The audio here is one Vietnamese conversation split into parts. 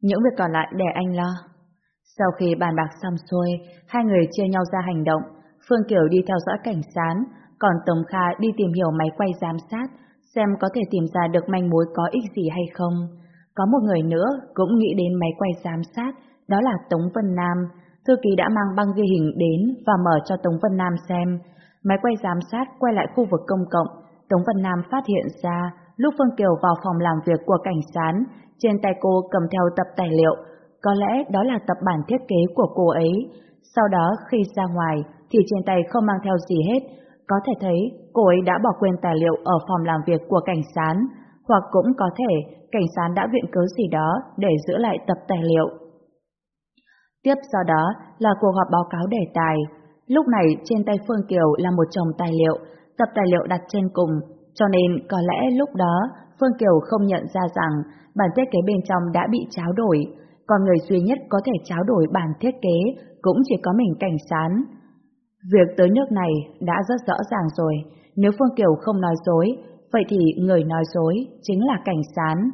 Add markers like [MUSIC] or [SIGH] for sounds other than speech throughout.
Những việc còn lại để anh lo. Sau khi bàn bạc xong xuôi, hai người chia nhau ra hành động. Phương Kiều đi theo dõi cảnh sán, còn Tống Kha đi tìm hiểu máy quay giám sát, xem có thể tìm ra được manh mối có ích gì hay không. Có một người nữa cũng nghĩ đến máy quay giám sát, đó là Tống Vân Nam. Thư ký đã mang băng ghi hình đến và mở cho Tống Vân Nam xem. Máy quay giám sát quay lại khu vực công cộng, Tống Vân Nam phát hiện ra lúc Phương Kiều vào phòng làm việc của cảnh sán, trên tay cô cầm theo tập tài liệu, có lẽ đó là tập bản thiết kế của cô ấy. Sau đó khi ra ngoài thì trên tay không mang theo gì hết, có thể thấy cô ấy đã bỏ quên tài liệu ở phòng làm việc của cảnh sán, hoặc cũng có thể cảnh sán đã viện cớ gì đó để giữ lại tập tài liệu. Tiếp sau đó là cuộc họp báo cáo đề tài. Lúc này trên tay Phương Kiều là một chồng tài liệu, tập tài liệu đặt trên cùng, cho nên có lẽ lúc đó Phương Kiều không nhận ra rằng bản thiết kế bên trong đã bị tráo đổi, còn người duy nhất có thể tráo đổi bản thiết kế cũng chỉ có mình cảnh sán. Việc tới nước này đã rất rõ ràng rồi, nếu Phương Kiều không nói dối, vậy thì người nói dối chính là cảnh sán.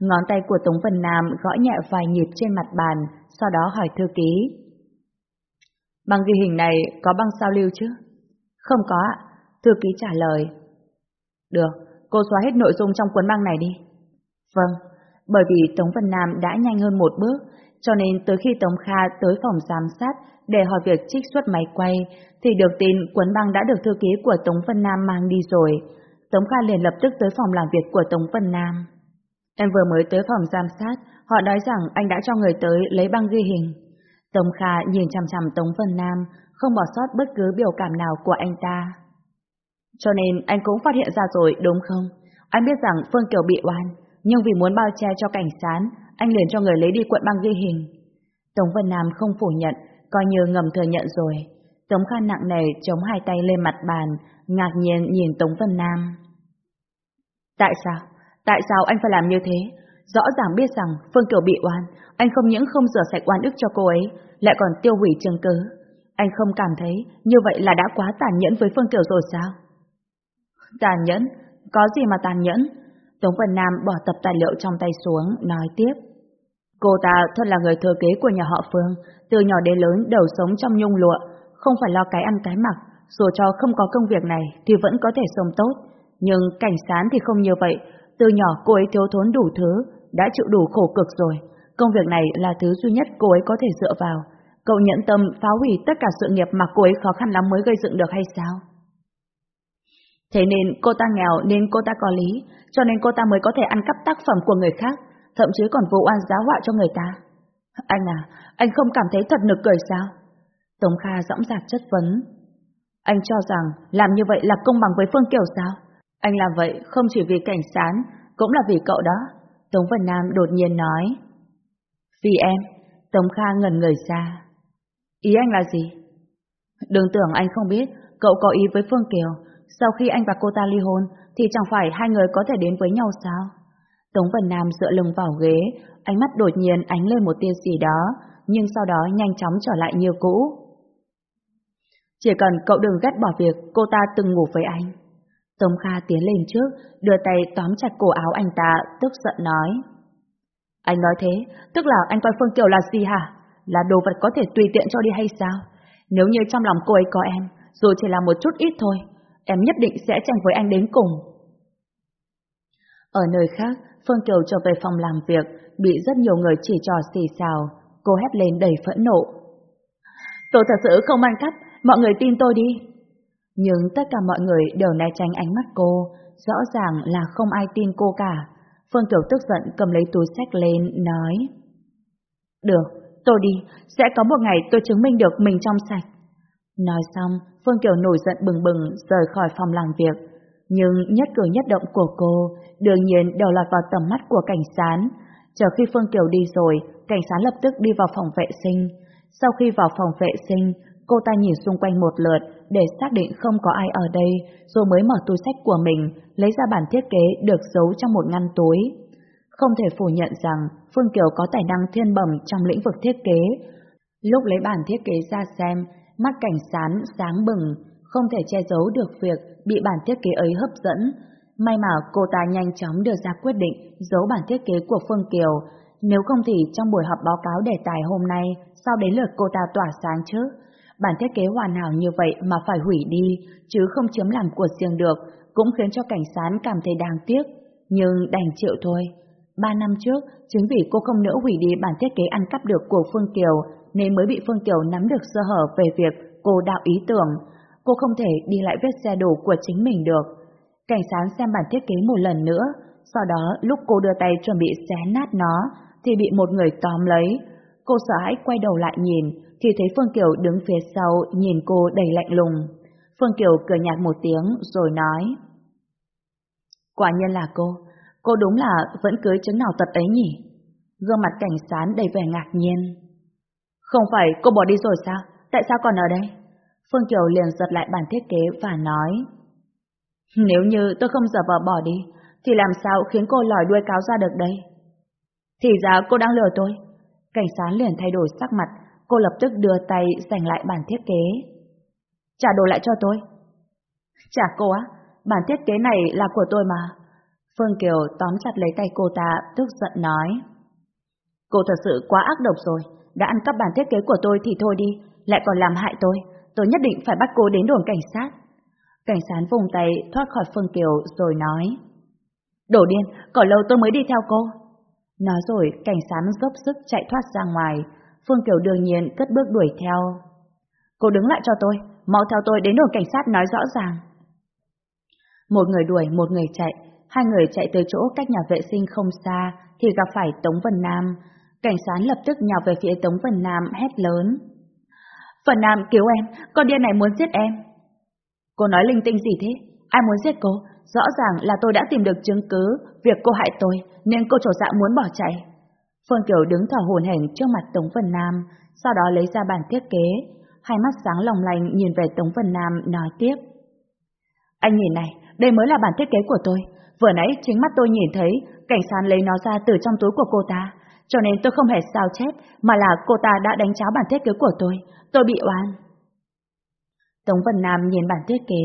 Ngón tay của Tống Vân Nam gõ nhẹ vài nhịp trên mặt bàn, sau đó hỏi thư ký. Băng ghi hình này có băng sao lưu chứ? Không có ạ, thư ký trả lời. Được, cô xóa hết nội dung trong cuốn băng này đi. Vâng, bởi vì Tống Vân Nam đã nhanh hơn một bước, cho nên tới khi Tống Kha tới phòng giám sát để hỏi việc trích xuất máy quay, thì được tin cuốn băng đã được thư ký của Tống Vân Nam mang đi rồi. Tống Kha liền lập tức tới phòng làm việc của Tống Vân Nam. Em vừa mới tới phòng giám sát, họ nói rằng anh đã cho người tới lấy băng ghi hình. Tống Kha nhìn chằm chằm Tống Vân Nam, không bỏ sót bất cứ biểu cảm nào của anh ta. Cho nên anh cũng phát hiện ra rồi đúng không? Anh biết rằng Phương Kiều bị oan, nhưng vì muốn bao che cho cảnh sán, anh liền cho người lấy đi cuộn băng ghi hình. Tống Vân Nam không phủ nhận, coi như ngầm thừa nhận rồi. Tống Khan nặng nề chống hai tay lên mặt bàn, ngạc nhiên nhìn Tống Vân Nam. Tại sao? Tại sao anh phải làm như thế? Rõ ràng biết rằng Phương Kiều bị oan, anh không những không rửa sạch oan ức cho cô ấy, lại còn tiêu hủy chứng cứ. Anh không cảm thấy như vậy là đã quá tàn nhẫn với Phương Kiều rồi sao? Tàn nhẫn? Có gì mà tàn nhẫn? Tống Vân Nam bỏ tập tài liệu trong tay xuống, nói tiếp. Cô ta thật là người thừa kế của nhà họ Phương, từ nhỏ đến lớn đầu sống trong nhung lụa, không phải lo cái ăn cái mặc, dù cho không có công việc này thì vẫn có thể sống tốt. Nhưng cảnh sán thì không như vậy, từ nhỏ cô ấy thiếu thốn đủ thứ, đã chịu đủ khổ cực rồi. Công việc này là thứ duy nhất cô ấy có thể dựa vào. Cậu nhẫn tâm phá hủy tất cả sự nghiệp mà cô ấy khó khăn lắm mới gây dựng được hay sao? Thế nên cô ta nghèo nên cô ta có lý, cho nên cô ta mới có thể ăn cắp tác phẩm của người khác, thậm chí còn vụ oan giáo họa cho người ta. Anh à, anh không cảm thấy thật nực cười sao? Tống Kha dõng dạc chất vấn. Anh cho rằng làm như vậy là công bằng với Phương Kiều sao? Anh làm vậy không chỉ vì cảnh sán, cũng là vì cậu đó. Tống Vân Nam đột nhiên nói. Vì em, Tống Kha ngẩn người ra. Ý anh là gì? Đừng tưởng anh không biết, cậu có ý với Phương Kiều, sau khi anh và cô ta ly hôn, thì chẳng phải hai người có thể đến với nhau sao? Tống Vân Nam dựa lưng vào ghế, ánh mắt đột nhiên ánh lên một tia gì đó, nhưng sau đó nhanh chóng trở lại như cũ. Chỉ cần cậu đừng ghét bỏ việc cô ta từng ngủ với anh. Tống Kha tiến lên trước, đưa tay tóm chặt cổ áo anh ta, tức giận nói. Anh nói thế, tức là anh coi Phương Kiều là gì hả? Là đồ vật có thể tùy tiện cho đi hay sao? Nếu như trong lòng cô ấy có em, dù chỉ là một chút ít thôi, em nhất định sẽ tranh với anh đến cùng. Ở nơi khác, Phương Kiều trở về phòng làm việc, bị rất nhiều người chỉ trò xì xào, cô hét lên đầy phẫn nộ. Tôi thật sự không ăn cắp, mọi người tin tôi đi. Nhưng tất cả mọi người đều né tránh ánh mắt cô, rõ ràng là không ai tin cô cả. Phương Kiều tức giận cầm lấy túi sách lên, nói. Được, tôi đi, sẽ có một ngày tôi chứng minh được mình trong sạch. Nói xong, Phương Kiều nổi giận bừng bừng rời khỏi phòng làm việc. Nhưng nhất cử nhất động của cô đương nhiên đều lọt vào tầm mắt của cảnh sát. Chờ khi Phương Kiều đi rồi, cảnh sát lập tức đi vào phòng vệ sinh. Sau khi vào phòng vệ sinh, cô ta nhìn xung quanh một lượt để xác định không có ai ở đây, rồi mới mở túi sách của mình, lấy ra bản thiết kế được giấu trong một ngăn túi. Không thể phủ nhận rằng Phương Kiều có tài năng thiên bẩm trong lĩnh vực thiết kế. Lúc lấy bản thiết kế ra xem, mắt cảnh sán sáng bừng, không thể che giấu được việc bị bản thiết kế ấy hấp dẫn. May mà cô ta nhanh chóng đưa ra quyết định giấu bản thiết kế của Phương Kiều, nếu không thì trong buổi họp báo cáo đề tài hôm nay, sao đến lượt cô ta tỏa sáng chứ? Bản thiết kế hoàn hảo như vậy mà phải hủy đi, chứ không chiếm làm của riêng được, cũng khiến cho cảnh sán cảm thấy đáng tiếc. Nhưng đành chịu thôi. Ba năm trước, chính vì cô không nỡ hủy đi bản thiết kế ăn cắp được của Phương Kiều, nên mới bị Phương Kiều nắm được sơ hở về việc cô đạo ý tưởng. Cô không thể đi lại vết xe đổ của chính mình được. Cảnh sán xem bản thiết kế một lần nữa, sau đó lúc cô đưa tay chuẩn bị xé nát nó, thì bị một người tóm lấy. Cô sợ hãi quay đầu lại nhìn, thì thấy Phương Kiều đứng phía sau nhìn cô đầy lạnh lùng. Phương Kiều cười nhạt một tiếng rồi nói. Quả nhiên là cô, cô đúng là vẫn cưới chứng nào tật ấy nhỉ? Gương mặt cảnh sán đầy vẻ ngạc nhiên. Không phải cô bỏ đi rồi sao? Tại sao còn ở đây? Phương Kiều liền giật lại bản thiết kế và nói. Nếu như tôi không giờ vợ bỏ đi, thì làm sao khiến cô lòi đuôi cáo ra được đây? Thì ra cô đang lừa tôi. Cảnh sán liền thay đổi sắc mặt, cô lập tức đưa tay giành lại bản thiết kế. Trả đồ lại cho tôi. Trả cô á, bản thiết kế này là của tôi mà. Phương Kiều tóm chặt lấy tay cô ta, tức giận nói. Cô thật sự quá ác độc rồi, đã ăn cắp bản thiết kế của tôi thì thôi đi, lại còn làm hại tôi. Tôi nhất định phải bắt cô đến đồn cảnh sát. Cảnh sán vùng tay thoát khỏi Phương Kiều rồi nói. Đổ điên, còn lâu tôi mới đi theo cô. Nói rồi, cảnh sán dốc sức chạy thoát ra ngoài. Phương Kiều đương nhiên cất bước đuổi theo. Cô đứng lại cho tôi, mau theo tôi đến đồn cảnh sát nói rõ ràng. Một người đuổi, một người chạy. Hai người chạy tới chỗ cách nhà vệ sinh không xa thì gặp phải Tống Vân Nam. Cảnh sát lập tức nhào về phía Tống Vân Nam hét lớn. Vân Nam cứu em, con điên này muốn giết em. Cô nói linh tinh gì thế? Ai muốn giết cô? Rõ ràng là tôi đã tìm được chứng cứ việc cô hại tôi, nên cô trổ dạ muốn bỏ chạy. Phương Kiều đứng thở hồn hển trước mặt Tống Vân Nam, sau đó lấy ra bản thiết kế. Hai mắt sáng lòng lành nhìn về Tống Vân Nam nói tiếp. Anh nhìn này, đây mới là bản thiết kế của tôi. Vừa nãy chính mắt tôi nhìn thấy cảnh sát lấy nó ra từ trong túi của cô ta, cho nên tôi không hề sao chép, mà là cô ta đã đánh cháo bản thiết kế của tôi. Tôi bị oan. Tống Vân Nam nhìn bản thiết kế,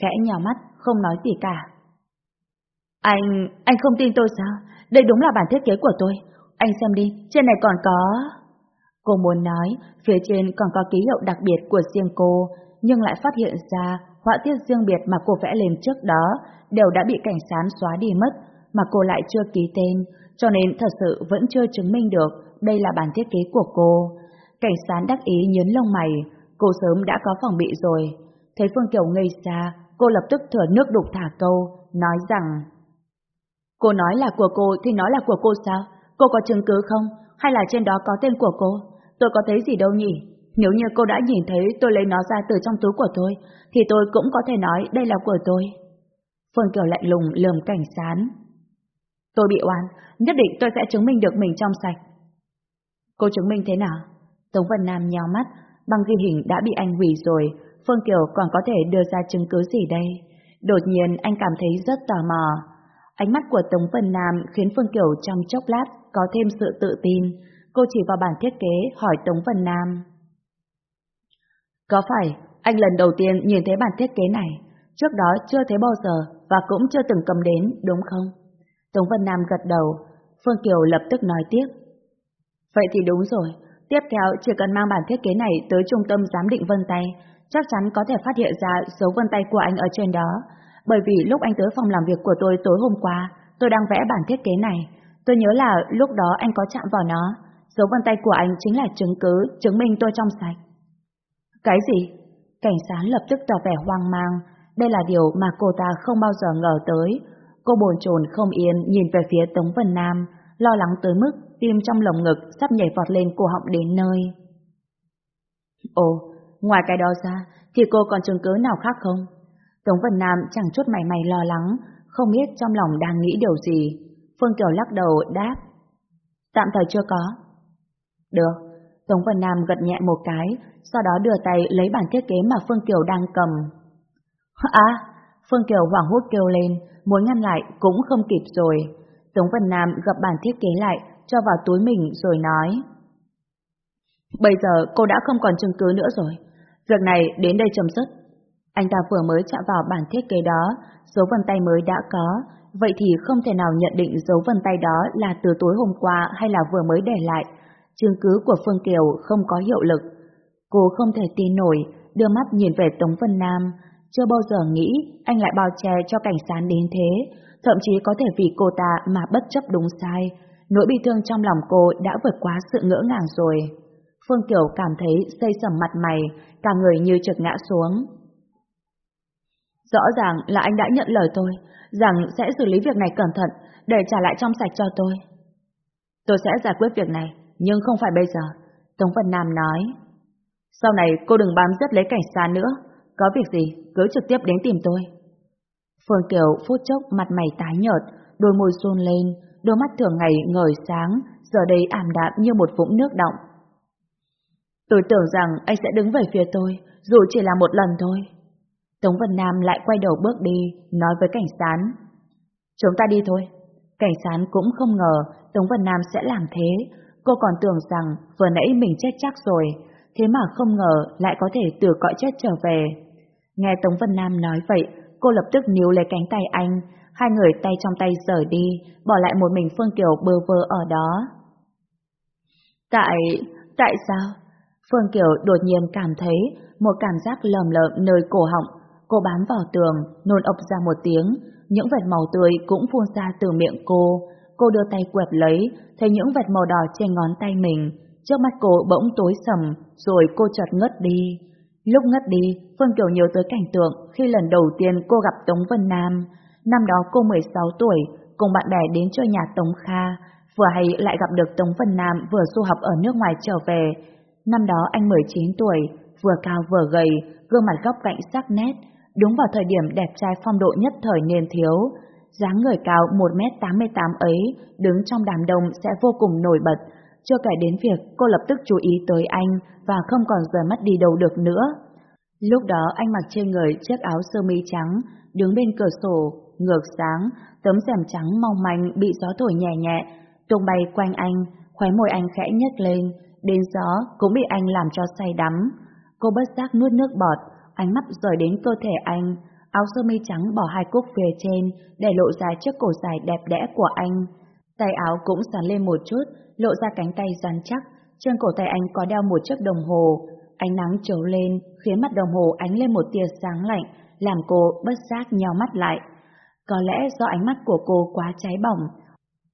khẽ nhào mắt, không nói gì cả. Anh, anh không tin tôi sao? Đây đúng là bản thiết kế của tôi. Anh xem đi, trên này còn có... Cô muốn nói, phía trên còn có ký hiệu đặc biệt của riêng cô, nhưng lại phát hiện ra họa tiết riêng biệt mà cô vẽ lên trước đó đều đã bị cảnh sát xóa đi mất, mà cô lại chưa ký tên, cho nên thật sự vẫn chưa chứng minh được đây là bản thiết kế của cô. Cảnh sán đắc ý nhấn lông mày, cô sớm đã có phòng bị rồi. Thấy Phương Kiều ngây xa, cô lập tức thừa nước đục thả câu, nói rằng Cô nói là của cô thì nói là của cô sao? Cô có chứng cứ không? Hay là trên đó có tên của cô? Tôi có thấy gì đâu nhỉ? Nếu như cô đã nhìn thấy tôi lấy nó ra từ trong túi của tôi, thì tôi cũng có thể nói đây là của tôi. Phương Kiều lạnh lùng lườm cảnh sán. Tôi bị oan, nhất định tôi sẽ chứng minh được mình trong sạch. Cô chứng minh thế nào? Tống Vân Nam nhào mắt, băng ghi hình đã bị anh hủy rồi, Phương Kiều còn có thể đưa ra chứng cứ gì đây? Đột nhiên anh cảm thấy rất tò mò. Ánh mắt của Tống Vân Nam khiến Phương Kiều trong chốc lát có thêm sự tự tin. Cô chỉ vào bản thiết kế hỏi Tống Vân Nam. Có phải anh lần đầu tiên nhìn thấy bản thiết kế này, trước đó chưa thấy bao giờ và cũng chưa từng cầm đến, đúng không? Tống Vân Nam gật đầu, Phương Kiều lập tức nói tiếp. Vậy thì đúng rồi, tiếp theo chỉ cần mang bản thiết kế này tới trung tâm giám định vân tay, chắc chắn có thể phát hiện ra dấu vân tay của anh ở trên đó, bởi vì lúc anh tới phòng làm việc của tôi tối hôm qua, tôi đang vẽ bản thiết kế này. Tôi nhớ là lúc đó anh có chạm vào nó. Dấu vân tay của anh chính là chứng cứ, chứng minh tôi trong sạch. Cái gì? Cảnh sát lập tức tỏ vẻ hoang mang. Đây là điều mà cô ta không bao giờ ngờ tới. Cô bồn chồn không yên nhìn về phía Tống Vân Nam, lo lắng tới mức tim trong lồng ngực sắp nhảy vọt lên cổ họng đến nơi. Ồ, ngoài cái đó ra, thì cô còn chứng cứ nào khác không? Tống Vân Nam chẳng chút mày mày lo lắng, không biết trong lòng đang nghĩ điều gì. Phương Kiều lắc đầu đáp. Tạm thời chưa có. Được. Tống Vân Nam gật nhẹ một cái, sau đó đưa tay lấy bản thiết kế mà Phương Kiều đang cầm. À, Phương Kiều hoảng hốt kêu lên, muốn ngăn lại cũng không kịp rồi. Tống Vân Nam gập bản thiết kế lại, cho vào túi mình rồi nói. Bây giờ cô đã không còn chứng cứ nữa rồi. Việc này đến đây chấm dứt. Anh ta vừa mới chạm vào bản thiết kế đó, dấu vân tay mới đã có, vậy thì không thể nào nhận định dấu vân tay đó là từ tối hôm qua hay là vừa mới để lại. Chứng cứ của Phương Kiều không có hiệu lực. Cô không thể tin nổi, đưa mắt nhìn về Tống Vân Nam, chưa bao giờ nghĩ anh lại bao che cho cảnh sát đến thế, thậm chí có thể vì cô ta mà bất chấp đúng sai. Nỗi bị thương trong lòng cô đã vượt quá sự ngỡ ngàng rồi. Phương Kiều cảm thấy xây sầm mặt mày, cả người như trượt ngã xuống. Rõ ràng là anh đã nhận lời tôi, rằng sẽ xử lý việc này cẩn thận, để trả lại trong sạch cho tôi. Tôi sẽ giải quyết việc này, nhưng không phải bây giờ, Tống Vân Nam nói. Sau này cô đừng bám giết lấy cảnh xa nữa, có việc gì cứ trực tiếp đến tìm tôi. Phương Kiều phút chốc mặt mày tái nhợt, đôi môi run lên, đôi mắt thường ngày ngời sáng, giờ đây ảm đạm như một vũng nước động. Tôi tưởng rằng anh sẽ đứng về phía tôi, dù chỉ là một lần thôi. Tống Vân Nam lại quay đầu bước đi, nói với cảnh sán. Chúng ta đi thôi. Cảnh sán cũng không ngờ Tống Vân Nam sẽ làm thế. Cô còn tưởng rằng vừa nãy mình chết chắc rồi, thế mà không ngờ lại có thể từ cõi chết trở về. Nghe Tống Vân Nam nói vậy, cô lập tức níu lấy cánh tay anh, hai người tay trong tay rời đi, bỏ lại một mình Phương Kiều bơ vơ ở đó. Tại... tại sao? Phương Kiều đột nhiên cảm thấy một cảm giác lầm lợm nơi cổ họng. Cô bám vào tường, nôn ọc ra một tiếng, những vệt màu tươi cũng phun ra từ miệng cô. Cô đưa tay quẹt lấy, thấy những vệt màu đỏ trên ngón tay mình. Trước mắt cô bỗng tối sầm, rồi cô chợt ngất đi. Lúc ngất đi, Phương Kiều nhớ tới cảnh tượng khi lần đầu tiên cô gặp Tống Vân Nam. Năm đó cô 16 tuổi, cùng bạn bè đến chơi nhà Tống Kha, vừa hay lại gặp được Tống Vân Nam vừa du học ở nước ngoài trở về. Năm đó anh 19 tuổi, vừa cao vừa gầy, gương mặt góc cạnh sắc nét, đúng vào thời điểm đẹp trai phong độ nhất thời niên thiếu. dáng người cao 1m88 ấy, đứng trong đám đông sẽ vô cùng nổi bật, chưa kể đến việc cô lập tức chú ý tới anh và không còn rời mắt đi đâu được nữa. Lúc đó anh mặc trên người chiếc áo sơ mi trắng, đứng bên cửa sổ, ngược sáng, tấm rèm trắng mong manh bị gió thổi nhẹ nhẹ, tung bay quanh anh, khóe môi anh khẽ nhếch lên, đến gió cũng bị anh làm cho say đắm. Cô bất giác nuốt nước bọt, ánh mắt rời đến cơ thể anh, áo sơ mi trắng bỏ hai cúc phía trên để lộ ra chiếc cổ dài đẹp đẽ của anh. Tay áo cũng sắn lên một chút, lộ ra cánh tay rắn chắc, trên cổ tay anh có đeo một chiếc đồng hồ. Ánh nắng chiếu lên, khiến mặt đồng hồ ánh lên một tia sáng lạnh, làm cô bất giác nhào mắt lại. Có lẽ do ánh mắt của cô quá cháy bỏng.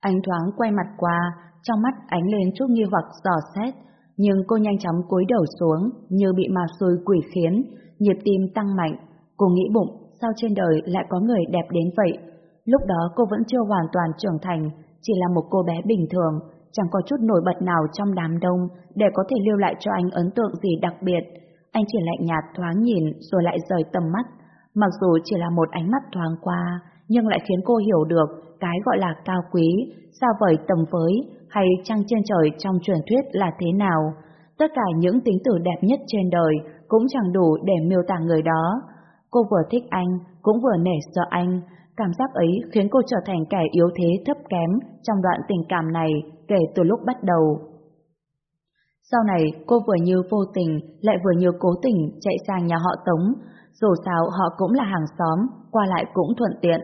Anh thoáng quay mặt qua, trong mắt ánh lên chút nghi hoặc dò xét, nhưng cô nhanh chóng cúi đầu xuống như bị ma xui quỷ khiến, nhịp tim tăng mạnh. Cô nghĩ bụng, sao trên đời lại có người đẹp đến vậy? Lúc đó cô vẫn chưa hoàn toàn trưởng thành, chỉ là một cô bé bình thường, chẳng có chút nổi bật nào trong đám đông để có thể lưu lại cho anh ấn tượng gì đặc biệt. Anh chỉ lạnh nhạt thoáng nhìn rồi lại rời tầm mắt. Mặc dù chỉ là một ánh mắt thoáng qua, nhưng lại khiến cô hiểu được cái gọi là cao quý, xa vời tầm với hay trăng trên trời trong truyền thuyết là thế nào. Tất cả những tính từ đẹp nhất trên đời cũng chẳng đủ để miêu tả người đó. Cô vừa thích anh, cũng vừa nể sợ anh, Cảm giác ấy khiến cô trở thành kẻ yếu thế thấp kém trong đoạn tình cảm này kể từ lúc bắt đầu. Sau này, cô vừa như vô tình, lại vừa như cố tình chạy sang nhà họ Tống. Dù sao họ cũng là hàng xóm, qua lại cũng thuận tiện.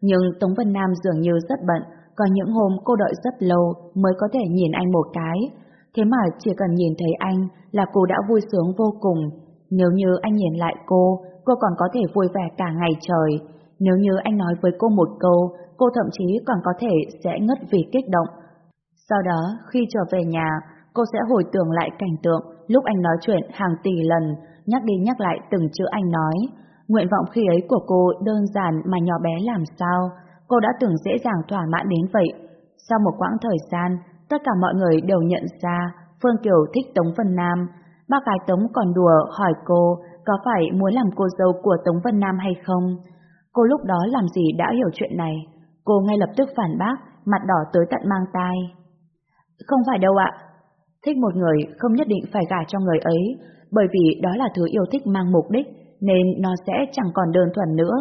Nhưng Tống Vân Nam dường như rất bận, có những hôm cô đợi rất lâu mới có thể nhìn anh một cái. Thế mà chỉ cần nhìn thấy anh là cô đã vui sướng vô cùng. Nếu như anh nhìn lại cô, cô còn có thể vui vẻ cả ngày trời. Nếu như anh nói với cô một câu, cô thậm chí còn có thể sẽ ngất vì kích động. Sau đó, khi trở về nhà, cô sẽ hồi tưởng lại cảnh tượng lúc anh nói chuyện hàng tỷ lần, nhắc đi nhắc lại từng chữ anh nói. Nguyện vọng khi ấy của cô đơn giản mà nhỏ bé làm sao, cô đã tưởng dễ dàng thỏa mãn đến vậy. Sau một quãng thời gian, tất cả mọi người đều nhận ra Phương Kiều thích Tống Vân Nam. ba gái Tống còn đùa hỏi cô có phải muốn làm cô dâu của Tống Vân Nam hay không. Cô lúc đó làm gì đã hiểu chuyện này, cô ngay lập tức phản bác, mặt đỏ tới tận mang tai. Không phải đâu ạ, thích một người không nhất định phải gả cho người ấy, bởi vì đó là thứ yêu thích mang mục đích, nên nó sẽ chẳng còn đơn thuần nữa.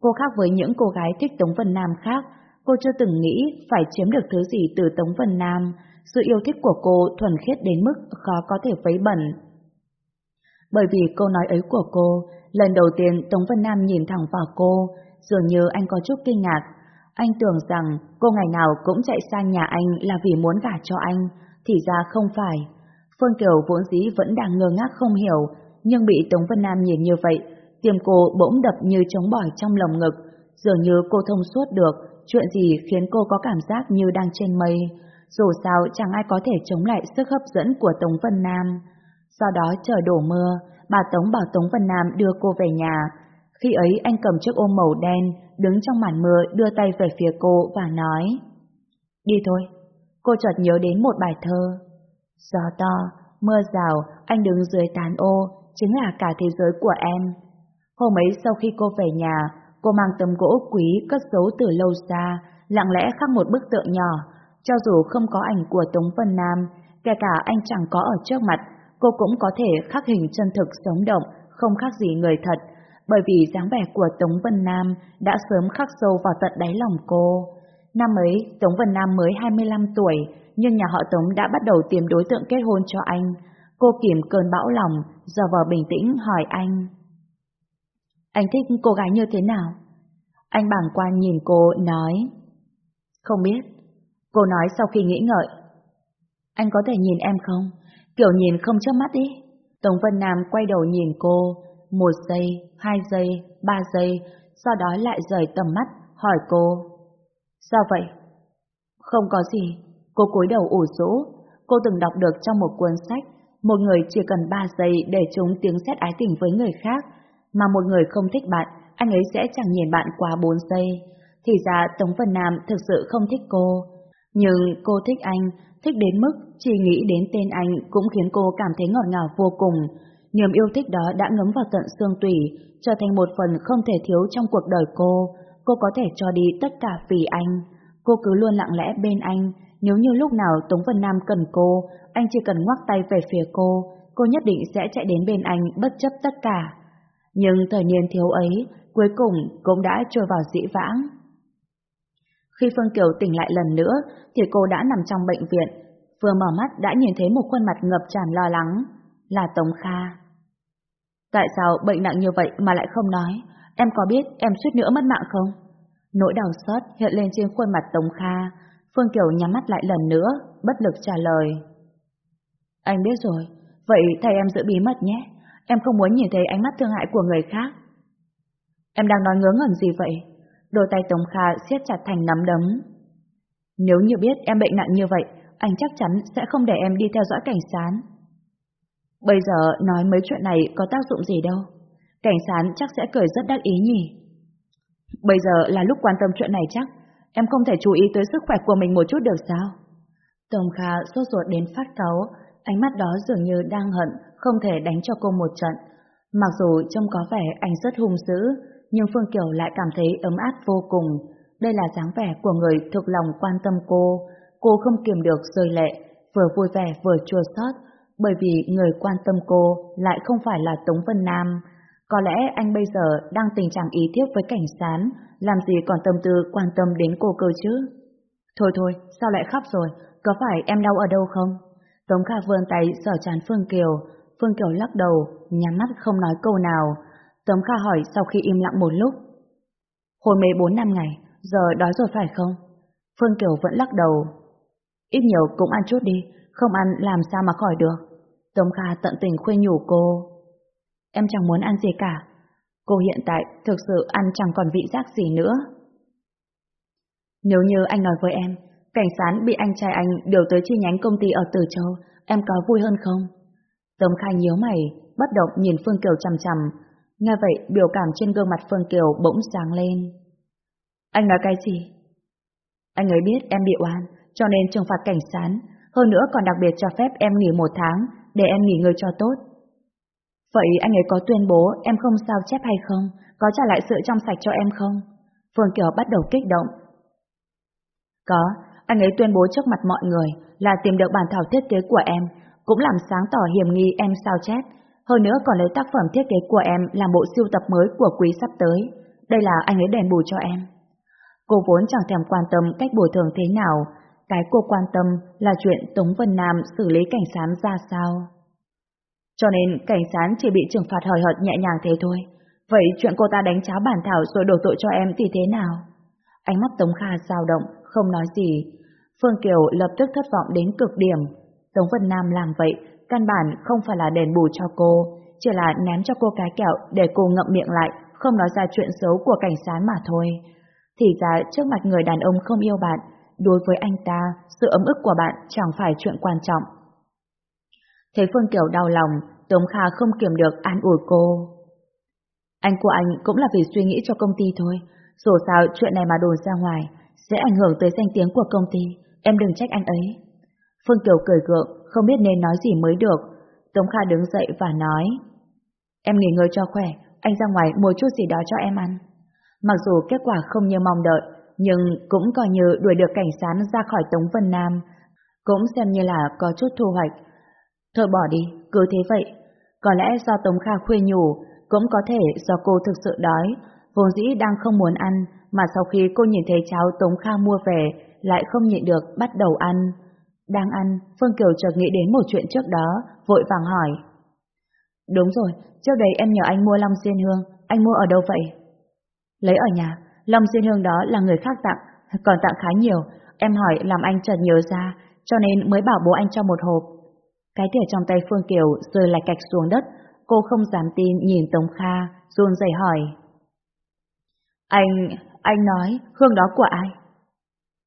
Cô khác với những cô gái thích Tống Vân Nam khác, cô chưa từng nghĩ phải chiếm được thứ gì từ Tống Vân Nam, sự yêu thích của cô thuần khiết đến mức khó có thể vấy bẩn. Bởi vì câu nói ấy của cô, lần đầu tiên Tống Vân Nam nhìn thẳng vào cô, dường như anh có chút kinh ngạc. Anh tưởng rằng cô ngày nào cũng chạy sang nhà anh là vì muốn gả cho anh, thì ra không phải. Phương Kiều vốn dĩ vẫn đang ngơ ngác không hiểu, nhưng bị Tống Vân Nam nhìn như vậy, tim cô bỗng đập như trống bỏi trong lồng ngực, dường như cô thông suốt được, chuyện gì khiến cô có cảm giác như đang trên mây. Dù sao chẳng ai có thể chống lại sức hấp dẫn của Tống Vân Nam. Sau đó trời đổ mưa, bà Tống bảo Tống Vân Nam đưa cô về nhà. Khi ấy anh cầm chiếc ôm màu đen, đứng trong màn mưa đưa tay về phía cô và nói Đi thôi. Cô chợt nhớ đến một bài thơ. Gió to, mưa rào, anh đứng dưới tán ô, chính là cả thế giới của em. Hôm ấy sau khi cô về nhà, cô mang tấm gỗ quý cất giấu từ lâu xa, lặng lẽ khắc một bức tượng nhỏ. Cho dù không có ảnh của Tống Vân Nam, kể cả anh chẳng có ở trước mặt, cô cũng có thể khắc hình chân thực sống động, không khác gì người thật, bởi vì dáng vẻ của Tống Vân Nam đã sớm khắc sâu vào tận đáy lòng cô. Năm ấy, Tống Vân Nam mới 25 tuổi, nhưng nhà họ Tống đã bắt đầu tìm đối tượng kết hôn cho anh. Cô kìm cơn bão lòng, giờ vờ bình tĩnh hỏi anh. Anh thích cô gái như thế nào? Anh bảng quan nhìn cô, nói. Không biết. Cô nói sau khi nghĩ ngợi. Anh có thể nhìn em không? Kiểu nhìn không chớp mắt ý. Tống Vân Nam quay đầu nhìn cô, một giây, hai giây, ba giây, sau đó lại rời tầm mắt, hỏi cô. Sao vậy? Không có gì. Cô cúi đầu ủ rũ. Cô từng đọc được trong một cuốn sách, một người chỉ cần ba giây để chúng tiếng xét ái tình với người khác, mà một người không thích bạn, anh ấy sẽ chẳng nhìn bạn quá bốn giây. Thì ra Tống Vân Nam thực sự không thích cô. Nhưng cô thích anh, thích đến mức chỉ nghĩ đến tên anh cũng khiến cô cảm thấy ngọt ngào vô cùng. Niềm yêu thích đó đã ngấm vào tận xương tủy, trở thành một phần không thể thiếu trong cuộc đời cô. Cô có thể cho đi tất cả vì anh. Cô cứ luôn lặng lẽ bên anh. Nếu như lúc nào Tống Vân Nam cần cô, anh chỉ cần ngoắc tay về phía cô, cô nhất định sẽ chạy đến bên anh bất chấp tất cả. Nhưng thời niên thiếu ấy, cuối cùng cũng đã trôi vào dĩ vãng. Khi Phương Kiều tỉnh lại lần nữa, thì cô đã nằm trong bệnh viện. Vừa mở mắt đã nhìn thấy một khuôn mặt ngập tràn lo lắng, là Tống Kha. Tại sao bệnh nặng như vậy mà lại không nói? Em có biết em suýt nữa mất mạng không? Nỗi đau xót hiện lên trên khuôn mặt Tống Kha. Phương Kiều nhắm mắt lại lần nữa, bất lực trả lời. Anh biết rồi, vậy thầy em giữ bí mật nhé. Em không muốn nhìn thấy ánh mắt thương hại của người khác. Em đang nói ngớ ngẩn gì vậy? Đôi tay Tống Kha siết chặt thành nắm đấm. Nếu như biết em bệnh nặng như vậy, anh chắc chắn sẽ không để em đi theo dõi cảnh sán. Bây giờ nói mấy chuyện này có tác dụng gì đâu. Cảnh sán chắc sẽ cười rất đắc ý nhỉ. Bây giờ là lúc quan tâm chuyện này chắc. Em không thể chú ý tới sức khỏe của mình một chút được sao? Tổng Kha sốt ruột đến phát cáu, ánh mắt đó dường như đang hận, không thể đánh cho cô một trận. Mặc dù trông có vẻ anh rất hung dữ, nhưng Phương Kiều lại cảm thấy ấm áp vô cùng. Đây là dáng vẻ của người thực lòng quan tâm cô. Cô không kiềm được rơi lệ, vừa vui vẻ vừa chua xót, bởi vì người quan tâm cô lại không phải là Tống Vân Nam. Có lẽ anh bây giờ đang tình trạng ý thiếp với cảnh sán, làm gì còn tâm tư quan tâm đến cô cơ chứ? Thôi thôi, sao lại khóc rồi? Có phải em đau ở đâu không? Tống Kha vươn tay sờ chán Phương Kiều. Phương Kiều lắc đầu, nhắm mắt không nói câu nào. Tống Kha hỏi sau khi im lặng một lúc. hồi mê bốn năm ngày, giờ đói rồi phải không? Phương Kiều vẫn lắc đầu. Ít nhiều cũng ăn chút đi, không ăn làm sao mà khỏi được. Tống Kha tận tình khuyên nhủ cô. Em chẳng muốn ăn gì cả. Cô hiện tại thực sự ăn chẳng còn vị giác gì nữa. Nếu như anh nói với em, cảnh sán bị anh trai anh điều tới chi nhánh công ty ở Từ Châu, em có vui hơn không? Tống Kha nhíu mày, bất động nhìn Phương Kiều chằm chằm. Nghe vậy, biểu cảm trên gương mặt Phương Kiều bỗng sáng lên. Anh nói cái gì? Anh ấy biết em bị oan, cho nên trừng phạt cảnh sán, hơn nữa còn đặc biệt cho phép em nghỉ một tháng, để em nghỉ ngơi cho tốt. Vậy anh ấy có tuyên bố em không sao chép hay không? Có trả lại sự trong sạch cho em không? Phương Kiều bắt đầu kích động. Có, anh ấy tuyên bố trước mặt mọi người là tìm được bản thảo thiết kế của em, cũng làm sáng tỏ hiểm nghi em sao chép. Hơn nữa còn lấy tác phẩm thiết kế của em làm bộ siêu tập mới của quý sắp tới. Đây là anh ấy đền bù cho em. Cô vốn chẳng thèm quan tâm cách bồi thường thế nào, cái cô quan tâm là chuyện Tống Vân Nam xử lý cảnh sán ra sao. Cho nên cảnh sán chỉ bị trừng phạt hời hợt nhẹ nhàng thế thôi. Vậy chuyện cô ta đánh cháo bản thảo rồi đổ tội cho em thì thế nào? Ánh mắt Tống Kha dao động, không nói gì. Phương Kiều lập tức thất vọng đến cực điểm. Tống Vân Nam làm vậy, căn bản không phải là đền bù cho cô, chỉ là ném cho cô cái kẹo để cô ngậm miệng lại, không nói ra chuyện xấu của cảnh sán mà thôi. Thì ra trước mặt người đàn ông không yêu bạn, đối với anh ta, sự ấm ức của bạn chẳng phải chuyện quan trọng. Thấy Phương Kiều đau lòng, Tống Kha không kiềm được an ủi cô. Anh của anh cũng là vì suy nghĩ cho công ty thôi, dù sao chuyện này mà đồn ra ngoài, sẽ ảnh hưởng tới danh tiếng của công ty, em đừng trách anh ấy. Phương Kiều cười gượng, không biết nên nói gì mới được. Tống Kha đứng dậy và nói, Em nghỉ ngơi cho khỏe, anh ra ngoài mua chút gì đó cho em ăn. Mặc dù kết quả không như mong đợi, nhưng cũng coi như đuổi được cảnh sán ra khỏi Tống Vân Nam, cũng xem như là có chút thu hoạch. Thôi bỏ đi, cứ thế vậy. Có lẽ do Tống Kha khuya nhủ, cũng có thể do cô thực sự đói, vốn dĩ đang không muốn ăn, mà sau khi cô nhìn thấy cháu Tống Kha mua về, lại không nhịn được bắt đầu ăn. Đang ăn, Phương Kiều chợt nghĩ đến một chuyện trước đó, vội vàng hỏi. Đúng rồi, trước đây em nhờ anh mua long diên hương, anh mua ở đâu vậy? Lấy ở nhà, long diên hương đó là người khác tặng, còn tặng khá nhiều, em hỏi làm anh chợt nhớ ra, cho nên mới bảo bố anh cho một hộp. Cái thẻ trong tay Phương Kiều rơi lại cạch xuống đất, cô không dám tin nhìn Tống Kha, run rẩy hỏi. Anh, anh nói, hương đó của ai?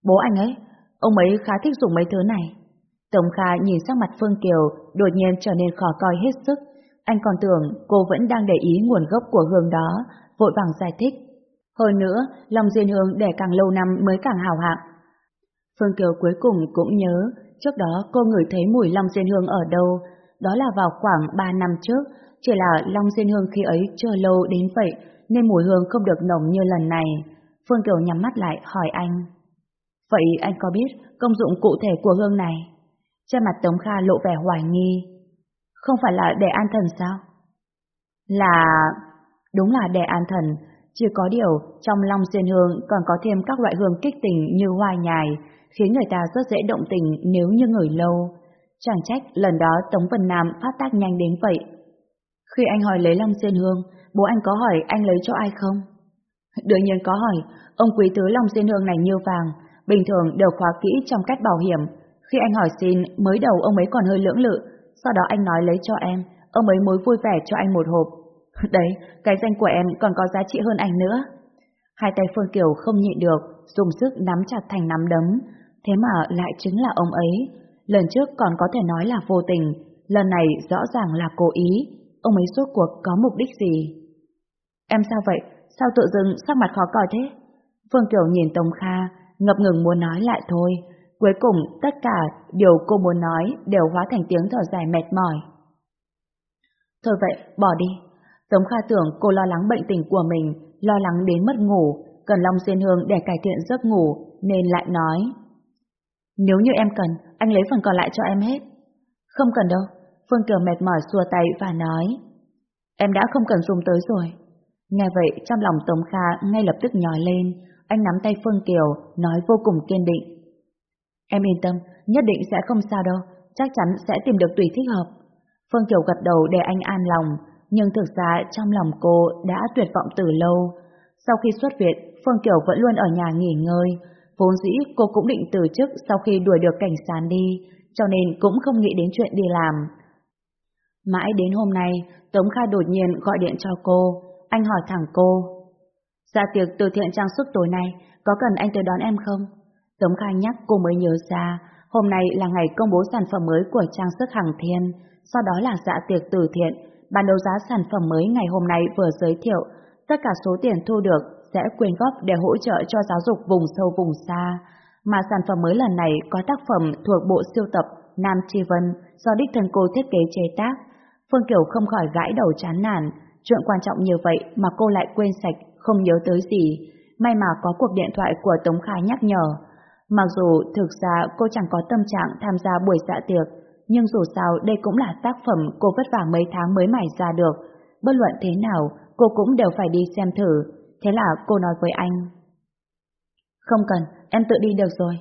Bố anh ấy, ông ấy khá thích dùng mấy thứ này. Tống Kha nhìn sắc mặt Phương Kiều, đột nhiên trở nên khó coi hết sức. Anh còn tưởng cô vẫn đang để ý nguồn gốc của hương đó, vội vàng giải thích. Hơn nữa, lòng diên hương để càng lâu năm mới càng hào hạng. Phương Kiều cuối cùng cũng nhớ, trước đó cô ngửi thấy mùi long diên hương ở đâu, đó là vào khoảng 3 năm trước, chỉ là long diên hương khi ấy chưa lâu đến vậy, nên mùi hương không được nồng như lần này. Phương Kiều nhắm mắt lại hỏi anh. Vậy anh có biết công dụng cụ thể của hương này? Trên mặt Tống Kha lộ vẻ hoài nghi. Không phải là để an thần sao? Là... Đúng là để an thần, chỉ có điều trong long diên hương còn có thêm các loại hương kích tình như hoa nhài, khiến người ta rất dễ động tình nếu như ngửi lâu. Chẳng trách lần đó Tống Vân Nam phát tác nhanh đến vậy. Khi anh hỏi lấy long diên hương, bố anh có hỏi anh lấy cho ai không? Đương nhiên có hỏi, ông quý tứ long diên hương này như vàng, bình thường đều khóa kỹ trong cách bảo hiểm. Khi anh hỏi xin, mới đầu ông ấy còn hơi lưỡng lự, sau đó anh nói lấy cho em, ông ấy mới vui vẻ cho anh một hộp. [LAUGHS] Đấy, cái danh của em còn có giá trị hơn anh nữa. Hai tay Phương Kiều không nhịn được, dùng sức nắm chặt thành nắm đấm. Thế mà lại chính là ông ấy. Lần trước còn có thể nói là vô tình, lần này rõ ràng là cố ý. Ông ấy suốt cuộc có mục đích gì? Em sao vậy? Sao tự dưng sắc mặt khó coi thế? Phương Kiều nhìn Tống Kha, ngập ngừng muốn nói lại thôi. Cuối cùng, tất cả điều cô muốn nói đều hóa thành tiếng thở dài mệt mỏi. Thôi vậy, bỏ đi. Tống Kha tưởng cô lo lắng bệnh tình của mình, lo lắng đến mất ngủ, cần Long Diên Hương để cải thiện giấc ngủ, nên lại nói. Nếu như em cần, anh lấy phần còn lại cho em hết. Không cần đâu, Phương Kiều mệt mỏi xua tay và nói. Em đã không cần dùng tới rồi. Nghe vậy, trong lòng Tống Kha ngay lập tức nhói lên, anh nắm tay Phương Kiều, nói vô cùng kiên định. Em yên tâm, nhất định sẽ không sao đâu, chắc chắn sẽ tìm được tùy thích hợp. Phương Kiều gật đầu để anh an lòng, nhưng thực ra trong lòng cô đã tuyệt vọng từ lâu. Sau khi xuất viện, Phương Kiều vẫn luôn ở nhà nghỉ ngơi, vốn dĩ cô cũng định từ chức sau khi đuổi được cảnh sán đi, cho nên cũng không nghĩ đến chuyện đi làm. Mãi đến hôm nay, Tống Kha đột nhiên gọi điện cho cô, anh hỏi thẳng cô. Ra tiệc từ thiện trang sức tối nay, có cần anh tới đón em không? Tống Kha nhắc cô mới nhớ ra, hôm nay là ngày công bố sản phẩm mới của trang sức Hằng Thiên, sau đó là dạ tiệc từ thiện, ban đấu giá sản phẩm mới ngày hôm nay vừa giới thiệu, tất cả số tiền thu được sẽ quyên góp để hỗ trợ cho giáo dục vùng sâu vùng xa. Mà sản phẩm mới lần này có tác phẩm thuộc bộ siêu tập Nam Chi Vân do đích thân cô thiết kế chế tác. Phương Kiều không khỏi gãi đầu chán nản, chuyện quan trọng như vậy mà cô lại quên sạch, không nhớ tới gì. May mà có cuộc điện thoại của Tống Khai nhắc nhở. Mặc dù thực ra cô chẳng có tâm trạng tham gia buổi dạ tiệc, nhưng dù sao đây cũng là tác phẩm cô vất vả mấy tháng mới mải ra được. Bất luận thế nào, cô cũng đều phải đi xem thử. Thế là cô nói với anh. Không cần, em tự đi được rồi.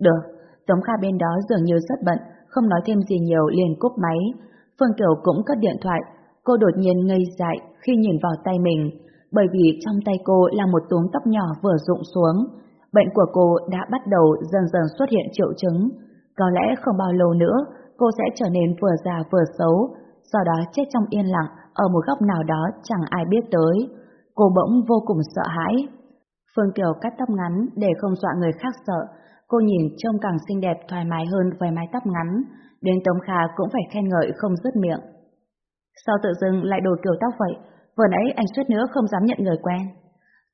Được, Tống Kha bên đó dường như rất bận, không nói thêm gì nhiều liền cúp máy. Phương Kiều cũng cất điện thoại, cô đột nhiên ngây dại khi nhìn vào tay mình, bởi vì trong tay cô là một túm tóc nhỏ vừa rụng xuống. Bệnh của cô đã bắt đầu dần dần xuất hiện triệu chứng. Có lẽ không bao lâu nữa, cô sẽ trở nên vừa già vừa xấu, sau đó chết trong yên lặng ở một góc nào đó chẳng ai biết tới. Cô bỗng vô cùng sợ hãi. Phương Kiều cắt tóc ngắn để không dọa người khác sợ. Cô nhìn trông càng xinh đẹp thoải mái hơn với mái tóc ngắn, đến Tống Kha cũng phải khen ngợi không dứt miệng. Sao tự dưng lại đổi kiểu tóc vậy? Vừa nãy anh suýt nữa không dám nhận người quen.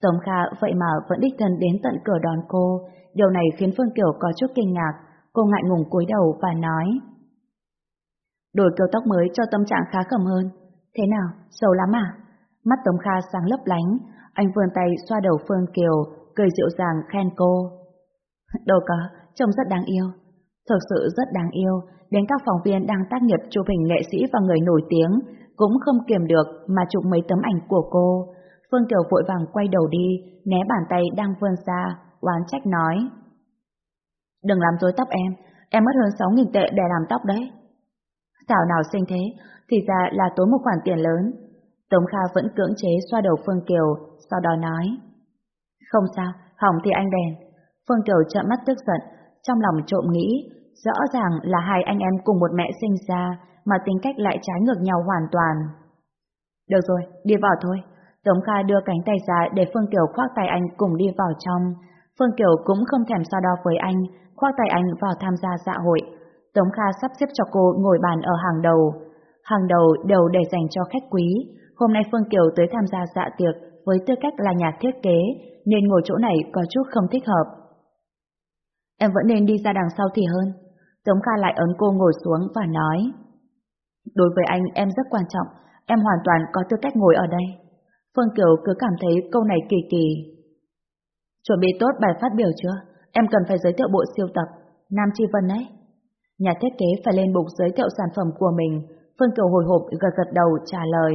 Tống Kha vậy mà vẫn đích thân đến tận cửa đón cô, điều này khiến Phương Kiều có chút kinh ngạc, cô ngại ngùng cúi đầu và nói. Đổi kiểu tóc mới cho tâm trạng khá khẩm hơn. Thế nào, xấu lắm à? Mắt Tống Kha sáng lấp lánh, anh vươn tay xoa đầu Phương Kiều, cười dịu dàng khen cô. [LAUGHS] Đâu có, trông rất đáng yêu. Thực sự rất đáng yêu, đến các phóng viên đang tác nghiệp chụp hình nghệ sĩ và người nổi tiếng, cũng không kiềm được mà chụp mấy tấm ảnh của cô. Phương Kiều vội vàng quay đầu đi, né bàn tay đang vươn ra, oán trách nói. Đừng làm rối tóc em, em mất hơn 6.000 tệ để làm tóc đấy. Thảo nào sinh thế, thì ra là tốn một khoản tiền lớn. Tống Kha vẫn cưỡng chế xoa đầu Phương Kiều, sau đó nói. Không sao, hỏng thì anh đèn. Phương Kiều trợn mắt tức giận, trong lòng trộm nghĩ, rõ ràng là hai anh em cùng một mẹ sinh ra, mà tính cách lại trái ngược nhau hoàn toàn. Được rồi, đi vào thôi. Tống Kha đưa cánh tay ra để Phương Kiều khoác tay anh cùng đi vào trong. Phương Kiều cũng không thèm so đo với anh, khoác tay anh vào tham gia dạ hội. Tống Kha sắp xếp cho cô ngồi bàn ở hàng đầu. Hàng đầu đều để dành cho khách quý. Hôm nay Phương Kiều tới tham gia dạ tiệc với tư cách là nhà thiết kế, nên ngồi chỗ này có chút không thích hợp. Em vẫn nên đi ra đằng sau thì hơn. Tống Kha lại ấn cô ngồi xuống và nói. Đối với anh em rất quan trọng, em hoàn toàn có tư cách ngồi ở đây. Phương Kiều cứ cảm thấy câu này kỳ kỳ. Chuẩn bị tốt bài phát biểu chưa? Em cần phải giới thiệu bộ siêu tập, Nam Chi Vân ấy. Nhà thiết kế phải lên bục giới thiệu sản phẩm của mình, Phương Kiều hồi hộp gật gật đầu trả lời.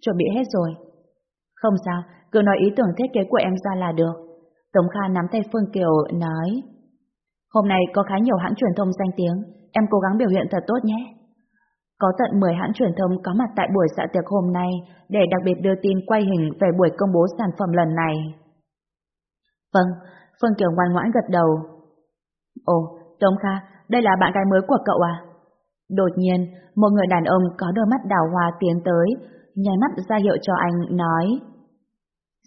Chuẩn bị hết rồi. Không sao, cứ nói ý tưởng thiết kế của em ra là được. Tống Kha nắm tay Phương Kiều nói. Hôm nay có khá nhiều hãng truyền thông danh tiếng, em cố gắng biểu hiện thật tốt nhé. Có tận 10 hãng truyền thông có mặt tại buổi dạ tiệc hôm nay để đặc biệt đưa tin quay hình về buổi công bố sản phẩm lần này. Vâng, Phương Kiều ngoan ngoãn gật đầu. Ồ, Tống Kha, đây là bạn gái mới của cậu à? Đột nhiên, một người đàn ông có đôi mắt đào hoa tiến tới, nháy mắt ra hiệu cho anh, nói.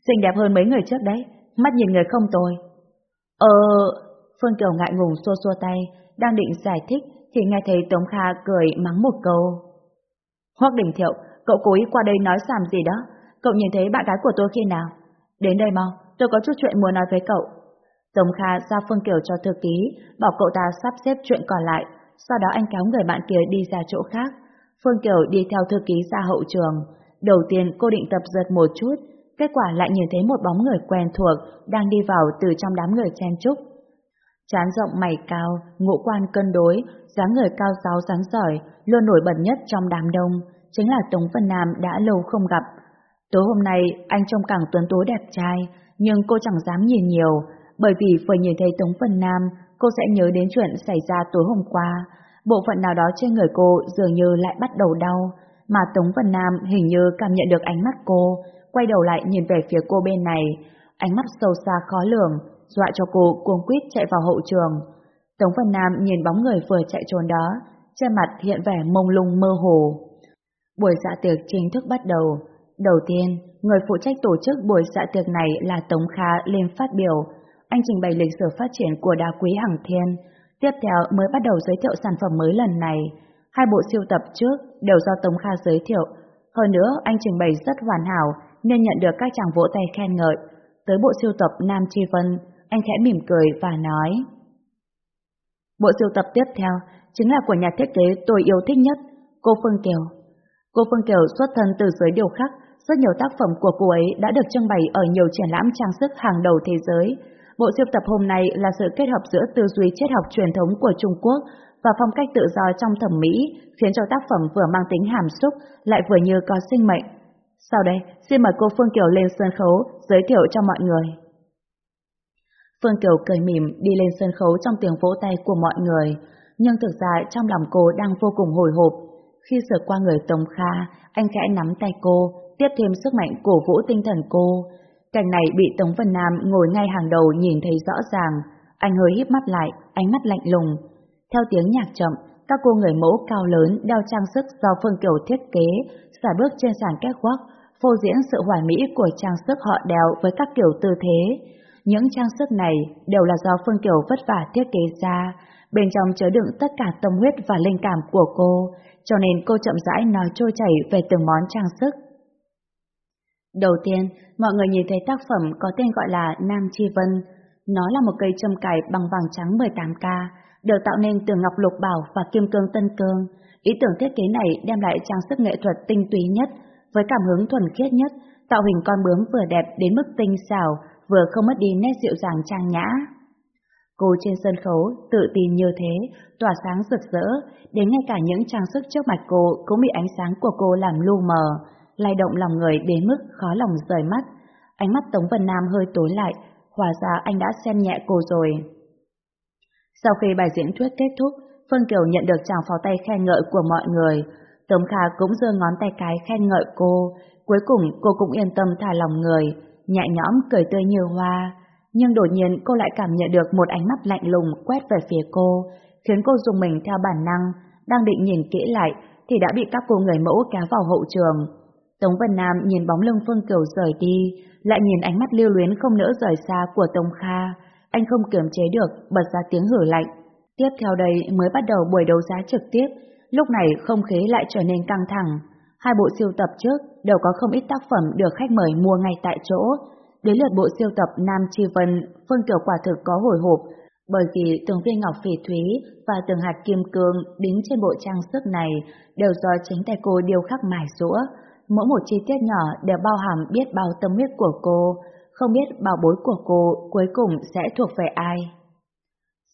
Xinh đẹp hơn mấy người trước đấy, mắt nhìn người không tồi. Ờ... Phương Kiều ngại ngùng xua xua tay, đang định giải thích thì nghe thấy Tống Kha cười mắng một câu. Hoác Đình Thiệu, cậu cố ý qua đây nói xàm gì đó, cậu nhìn thấy bạn gái của tôi khi nào? Đến đây mau, tôi có chút chuyện muốn nói với cậu. Tống Kha ra Phương Kiều cho thư ký, bảo cậu ta sắp xếp chuyện còn lại, sau đó anh kéo người bạn kia đi ra chỗ khác. Phương Kiều đi theo thư ký ra hậu trường. Đầu tiên cô định tập giật một chút, kết quả lại nhìn thấy một bóng người quen thuộc đang đi vào từ trong đám người chen chúc. Chán rộng mày cao, ngũ quan cân đối, dáng người cao giáo sáng giỏi, luôn nổi bật nhất trong đám đông, chính là Tống Vân Nam đã lâu không gặp. Tối hôm nay anh trông càng tuấn tú đẹp trai, nhưng cô chẳng dám nhìn nhiều, bởi vì vừa nhìn thấy Tống Vân Nam, cô sẽ nhớ đến chuyện xảy ra tối hôm qua. Bộ phận nào đó trên người cô dường như lại bắt đầu đau, mà Tống Vân Nam hình như cảm nhận được ánh mắt cô, quay đầu lại nhìn về phía cô bên này, ánh mắt sâu xa khó lường, dọa cho cô cuống quýt chạy vào hậu trường. Tống Vân Nam nhìn bóng người vừa chạy trốn đó, trên mặt hiện vẻ mông lung mơ hồ. Buổi dạ tiệc chính thức bắt đầu. Đầu tiên, người phụ trách tổ chức buổi dạ tiệc này là Tống Kha lên phát biểu. Anh trình bày lịch sử phát triển của đá quý Hằng Thiên. Tiếp theo mới bắt đầu giới thiệu sản phẩm mới lần này. Hai bộ siêu tập trước đều do Tống Kha giới thiệu. Hơn nữa, anh trình bày rất hoàn hảo nên nhận được các chàng vỗ tay khen ngợi. Tới bộ siêu tập Nam Chi Vân, anh khẽ mỉm cười và nói. Bộ siêu tập tiếp theo chính là của nhà thiết kế tôi yêu thích nhất, cô Phương Kiều. Cô Phương Kiều xuất thân từ giới điều khắc, rất nhiều tác phẩm của cô ấy đã được trưng bày ở nhiều triển lãm trang sức hàng đầu thế giới. Bộ siêu tập hôm nay là sự kết hợp giữa tư duy triết học truyền thống của Trung Quốc và phong cách tự do trong thẩm mỹ, khiến cho tác phẩm vừa mang tính hàm xúc, lại vừa như có sinh mệnh. Sau đây, xin mời cô Phương Kiều lên sân khấu giới thiệu cho mọi người. Phương Kiều cười mỉm đi lên sân khấu trong tiếng vỗ tay của mọi người, nhưng thực ra trong lòng cô đang vô cùng hồi hộp. Khi sửa qua người Tống Kha, anh khẽ nắm tay cô, tiếp thêm sức mạnh cổ vũ tinh thần cô. Cảnh này bị Tống Vân Nam ngồi ngay hàng đầu nhìn thấy rõ ràng. Anh hơi híp mắt lại, ánh mắt lạnh lùng. Theo tiếng nhạc chậm, các cô người mẫu cao lớn đeo trang sức do Phương Kiều thiết kế, xả bước trên sàn catwalk, phô diễn sự hoàn mỹ của trang sức họ đeo với các kiểu tư thế. Những trang sức này đều là do Phương Kiều vất vả thiết kế ra, bên trong chứa đựng tất cả tâm huyết và linh cảm của cô, cho nên cô chậm rãi nói trôi chảy về từng món trang sức. Đầu tiên, mọi người nhìn thấy tác phẩm có tên gọi là Nam Chi Vân. Nó là một cây châm cài bằng vàng trắng 18K, được tạo nên từ ngọc lục bảo và kim cương tân cương. Ý tưởng thiết kế này đem lại trang sức nghệ thuật tinh túy nhất, với cảm hứng thuần khiết nhất, tạo hình con bướm vừa đẹp đến mức tinh xảo, vừa không mất đi nét dịu dàng trang nhã. Cô trên sân khấu tự tin như thế, tỏa sáng rực rỡ, đến ngay cả những trang sức trước mặt cô cũng bị ánh sáng của cô làm lu mờ, lay động lòng người đến mức khó lòng rời mắt. Ánh mắt Tống Vân Nam hơi tối lại, hòa ra anh đã xem nhẹ cô rồi. Sau khi bài diễn thuyết kết thúc, Phương Kiều nhận được tràng pháo tay khen ngợi của mọi người. Tống Kha cũng giơ ngón tay cái khen ngợi cô. Cuối cùng cô cũng yên tâm thả lòng người, nhẹ nhõm cười tươi như hoa. Nhưng đột nhiên cô lại cảm nhận được một ánh mắt lạnh lùng quét về phía cô, khiến cô dùng mình theo bản năng, đang định nhìn kỹ lại thì đã bị các cô người mẫu kéo vào hậu trường. Tống Vân Nam nhìn bóng lưng Phương Kiều rời đi, lại nhìn ánh mắt lưu luyến không nỡ rời xa của Tống Kha. Anh không kiềm chế được, bật ra tiếng hử lạnh. Tiếp theo đây mới bắt đầu buổi đấu giá trực tiếp, lúc này không khí lại trở nên căng thẳng. Hai bộ siêu tập trước đều có không ít tác phẩm được khách mời mua ngay tại chỗ. Đến lượt bộ siêu tập Nam Chi Vân, Phương Kiều quả thực có hồi hộp, bởi vì từng viên ngọc phỉ thúy và từng hạt kim cương đính trên bộ trang sức này đều do chính tay cô điêu khắc mài rũa. Mỗi một chi tiết nhỏ đều bao hàm biết bao tâm huyết của cô, không biết bảo bối của cô cuối cùng sẽ thuộc về ai.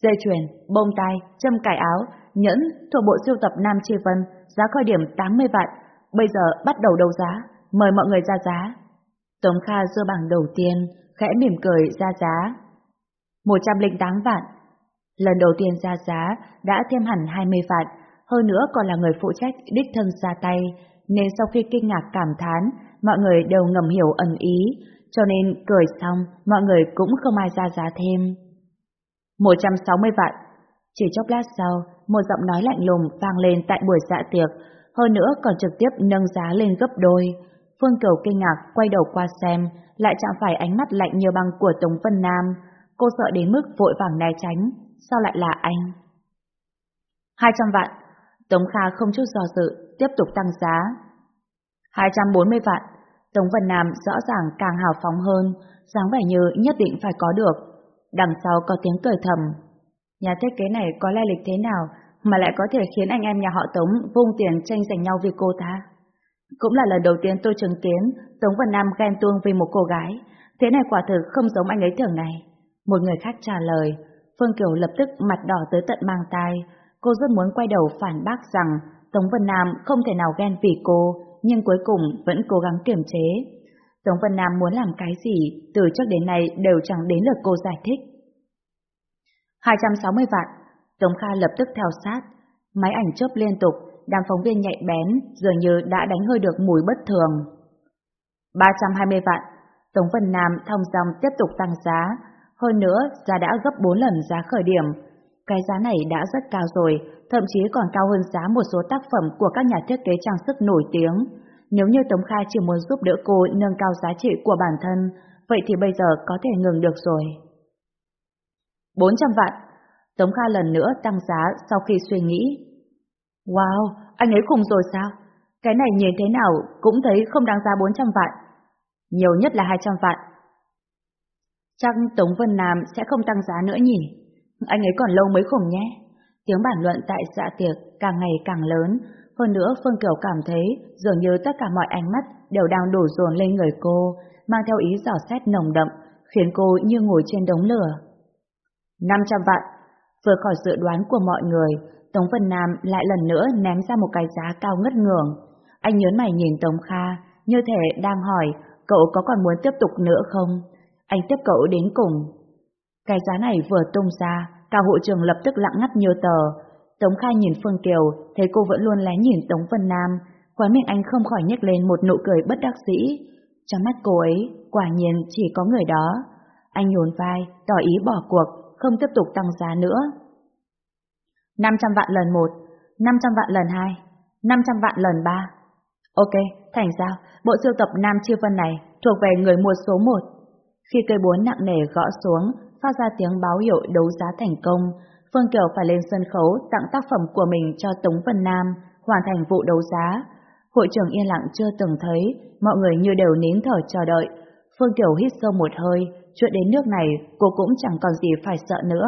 Dây chuyền, bông tai, châm cài áo, nhẫn thuộc bộ siêu tập Nam Chi Vân, giá khởi điểm 80 vạn, bây giờ bắt đầu đấu giá, mời mọi người ra giá. Tống Kha dưa bảng đầu tiên, khẽ mỉm cười ra giá. 108 vạn. Lần đầu tiên ra giá đã thêm hẳn 20 vạn, hơn nữa còn là người phụ trách đích thân ra tay, nên sau khi kinh ngạc cảm thán, mọi người đều ngầm hiểu ẩn ý, cho nên cười xong, mọi người cũng không ai ra giá thêm. 160 vạn. Chỉ chốc lát sau, một giọng nói lạnh lùng vang lên tại buổi dạ tiệc, hơn nữa còn trực tiếp nâng giá lên gấp đôi. Phương Kiều kinh ngạc quay đầu qua xem, lại chạm phải ánh mắt lạnh như băng của Tống Vân Nam. Cô sợ đến mức vội vàng né tránh, sao lại là anh? 200 vạn. Tống Kha không chút do dự, tiếp tục tăng giá. 240 vạn. Tống Vân Nam rõ ràng càng hào phóng hơn, dáng vẻ như nhất định phải có được. Đằng sau có tiếng cười thầm. Nhà thiết kế này có lai lịch thế nào mà lại có thể khiến anh em nhà họ Tống vung tiền tranh giành nhau vì cô ta? Cũng là lần đầu tiên tôi chứng kiến Tống Vân Nam ghen tuông vì một cô gái. Thế này quả thực không giống anh ấy thường này. Một người khác trả lời. Phương Kiều lập tức mặt đỏ tới tận mang tai. Cô rất muốn quay đầu phản bác rằng Tống Vân Nam không thể nào ghen vì cô, nhưng cuối cùng vẫn cố gắng kiềm chế. Tống Vân Nam muốn làm cái gì, từ trước đến nay đều chẳng đến lượt cô giải thích. 260 vạn, Tống Kha lập tức theo sát. Máy ảnh chớp liên tục, đám phóng viên nhạy bén dường như đã đánh hơi được mùi bất thường. 320 vạn, Tống Vân Nam thông dòng tiếp tục tăng giá, hơn nữa giá đã gấp 4 lần giá khởi điểm. Cái giá này đã rất cao rồi, thậm chí còn cao hơn giá một số tác phẩm của các nhà thiết kế trang sức nổi tiếng. Nếu như Tống Kha chỉ muốn giúp đỡ cô nâng cao giá trị của bản thân, vậy thì bây giờ có thể ngừng được rồi. 400 vạn. Tống Kha lần nữa tăng giá sau khi suy nghĩ. Wow, anh ấy khùng rồi sao? Cái này nhìn thế nào cũng thấy không đáng giá 400 vạn. Nhiều nhất là 200 vạn. Chắc Tống Vân Nam sẽ không tăng giá nữa nhỉ? Anh ấy còn lâu mới khủng nhé. Tiếng bản luận tại dạ tiệc càng ngày càng lớn, hơn nữa Phương Kiều cảm thấy dường như tất cả mọi ánh mắt đều đang đổ dồn lên người cô, mang theo ý dò xét nồng đậm, khiến cô như ngồi trên đống lửa. 500 vạn, vừa khỏi dự đoán của mọi người, Tống Vân Nam lại lần nữa ném ra một cái giá cao ngất ngường. Anh nhớn mày nhìn Tống Kha, như thể đang hỏi cậu có còn muốn tiếp tục nữa không? Anh tiếp cậu đến cùng. Cái giá này vừa tung ra, cả hội trường lập tức lặng ngắt như tờ. Tống Khai nhìn Phương Kiều, thấy cô vẫn luôn lén nhìn Tống Vân Nam, khóe miệng anh không khỏi nhếch lên một nụ cười bất đắc dĩ. Trong mắt cô ấy, quả nhiên chỉ có người đó. Anh nhún vai, tỏ ý bỏ cuộc, không tiếp tục tăng giá nữa. 500 vạn lần một, 500 vạn lần hai, 500 vạn lần ba. Ok, thành giao, bộ sưu tập Nam Chiêu Vân này thuộc về người mua số 1. Khi cây búa nặng nề gõ xuống, phát ra tiếng báo hiệu đấu giá thành công, Phương Kiều phải lên sân khấu tặng tác phẩm của mình cho Tống Vân Nam, hoàn thành vụ đấu giá. Hội trưởng yên lặng chưa từng thấy, mọi người như đều nín thở chờ đợi. Phương Kiều hít sâu một hơi, chuyện đến nước này cô cũng chẳng còn gì phải sợ nữa.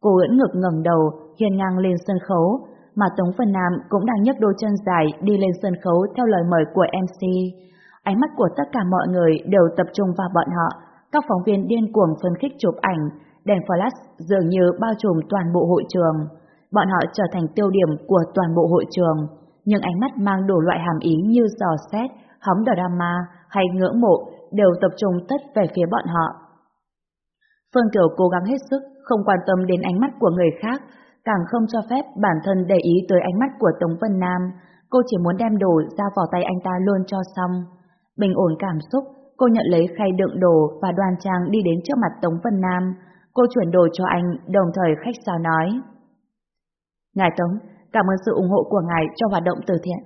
Cô ưỡn ngực ngẩng đầu, hiên ngang lên sân khấu, mà Tống Vân Nam cũng đang nhấc đôi chân dài đi lên sân khấu theo lời mời của MC. Ánh mắt của tất cả mọi người đều tập trung vào bọn họ, các phóng viên điên cuồng phân khích chụp ảnh, đèn flash dường như bao trùm toàn bộ hội trường. Bọn họ trở thành tiêu điểm của toàn bộ hội trường, nhưng ánh mắt mang đủ loại hàm ý như dò xét, hóng drama hay ngưỡng mộ đều tập trung tất về phía bọn họ. Phương Kiều cố gắng hết sức, không quan tâm đến ánh mắt của người khác, càng không cho phép bản thân để ý tới ánh mắt của Tống Vân Nam. Cô chỉ muốn đem đồ ra vào tay anh ta luôn cho xong. Bình ổn cảm xúc, cô nhận lấy khay đựng đồ và đoan trang đi đến trước mặt Tống Vân Nam. Cô chuyển đồ cho anh, đồng thời khách sáo nói. Ngài Tống, cảm ơn sự ủng hộ của ngài cho hoạt động từ thiện.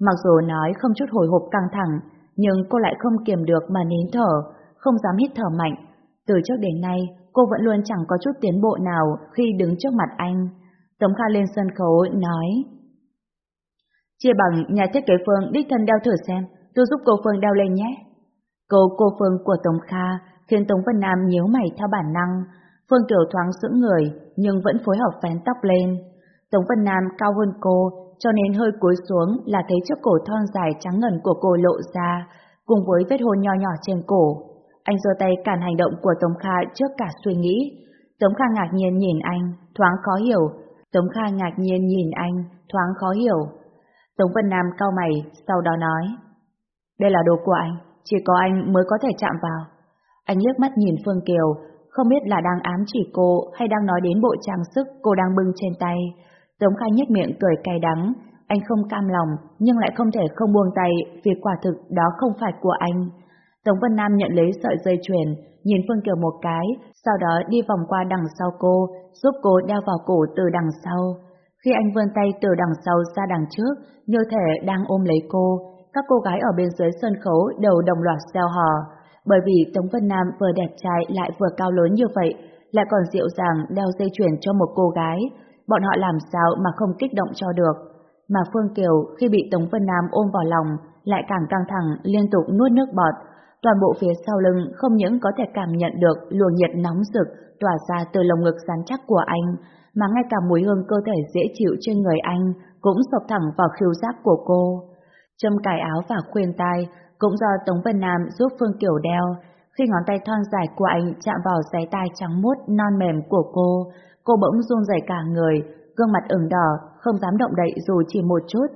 Mặc dù nói không chút hồi hộp căng thẳng, nhưng cô lại không kiềm được mà nín thở, không dám hít thở mạnh. Từ trước đến nay, cô vẫn luôn chẳng có chút tiến bộ nào khi đứng trước mặt anh. Tống Kha lên sân khấu nói Chia bằng nhà thiết kế Phương đích thân đeo thử xem, tôi giúp cô Phương đeo lên nhé. Câu cô Phương của Tống Kha khiến Tống Vân Nam nhíu mày theo bản năng. Phương Kiều thoáng sững người nhưng vẫn phối hợp vén tóc lên. Tống Vân Nam cao hơn cô cho nên hơi cúi xuống là thấy chiếc cổ thon dài trắng ngần của cô lộ ra cùng với vết hôn nho nhỏ trên cổ. Anh giơ tay cản hành động của Tống Kha trước cả suy nghĩ. Tống Kha ngạc nhiên nhìn anh, thoáng khó hiểu. Tống Kha ngạc nhiên nhìn anh, thoáng khó hiểu. Tống Vân Nam cau mày, sau đó nói. Đây là đồ của anh, chỉ có anh mới có thể chạm vào. Anh liếc mắt nhìn Phương Kiều, không biết là đang ám chỉ cô hay đang nói đến bộ trang sức cô đang bưng trên tay. Tống Khai nhếch miệng cười cay đắng, anh không cam lòng nhưng lại không thể không buông tay vì quả thực đó không phải của anh. Tống Vân Nam nhận lấy sợi dây chuyền, nhìn Phương Kiều một cái, sau đó đi vòng qua đằng sau cô, giúp cô đeo vào cổ từ đằng sau. Khi anh vươn tay từ đằng sau ra đằng trước, như thể đang ôm lấy cô, các cô gái ở bên dưới sân khấu đều đồng loạt gieo hò. Bởi vì Tống Vân Nam vừa đẹp trai lại vừa cao lớn như vậy, lại còn dịu dàng đeo dây chuyền cho một cô gái, bọn họ làm sao mà không kích động cho được. Mà Phương Kiều khi bị Tống Vân Nam ôm vào lòng, lại càng căng thẳng liên tục nuốt nước bọt, toàn bộ phía sau lưng không những có thể cảm nhận được luồng nhiệt nóng rực tỏa ra từ lồng ngực rắn chắc của anh, mà ngay cả mùi hương cơ thể dễ chịu trên người anh cũng sộc thẳng vào khiêu giác của cô. Châm cài áo và khuyên tai cũng do Tống Vân Nam giúp Phương Kiều đeo. Khi ngón tay thon dài của anh chạm vào giấy tai trắng muốt non mềm của cô, cô bỗng run rẩy cả người, gương mặt ửng đỏ, không dám động đậy dù chỉ một chút.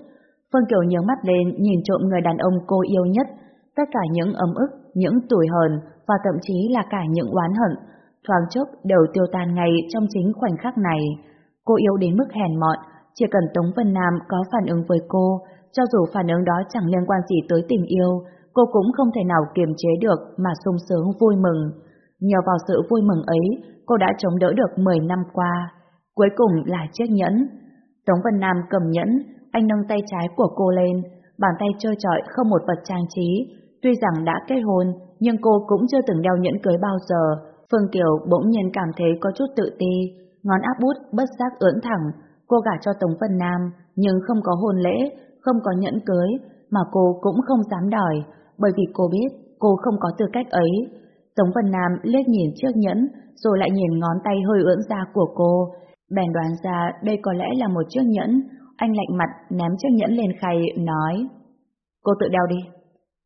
Phương Kiều nhướng mắt lên nhìn trộm người đàn ông cô yêu nhất, tất cả những ấm ức, những tủi hờn và thậm chí là cả những oán hận, thoáng chốc đều tiêu tan ngay trong chính khoảnh khắc này. Cô yêu đến mức hèn mọn, chỉ cần Tống Vân Nam có phản ứng với cô, cho dù phản ứng đó chẳng liên quan gì tới tình yêu, cô cũng không thể nào kiềm chế được mà sung sướng vui mừng. Nhờ vào sự vui mừng ấy, cô đã chống đỡ được 10 năm qua. Cuối cùng là chiếc nhẫn. Tống Vân Nam cầm nhẫn, anh nâng tay trái của cô lên, bàn tay trơ trọi không một vật trang trí, Tuy rằng đã kết hôn, nhưng cô cũng chưa từng đeo nhẫn cưới bao giờ. Phương Kiều bỗng nhiên cảm thấy có chút tự ti, ngón áp bút bất giác ưỡn thẳng. Cô gả cho Tống Vân Nam, nhưng không có hôn lễ, không có nhẫn cưới, mà cô cũng không dám đòi, bởi vì cô biết cô không có tư cách ấy. Tống Vân Nam liếc nhìn chiếc nhẫn, rồi lại nhìn ngón tay hơi ưỡn ra của cô. Bèn đoán ra đây có lẽ là một chiếc nhẫn. Anh lạnh mặt ném chiếc nhẫn lên khay, nói Cô tự đeo đi.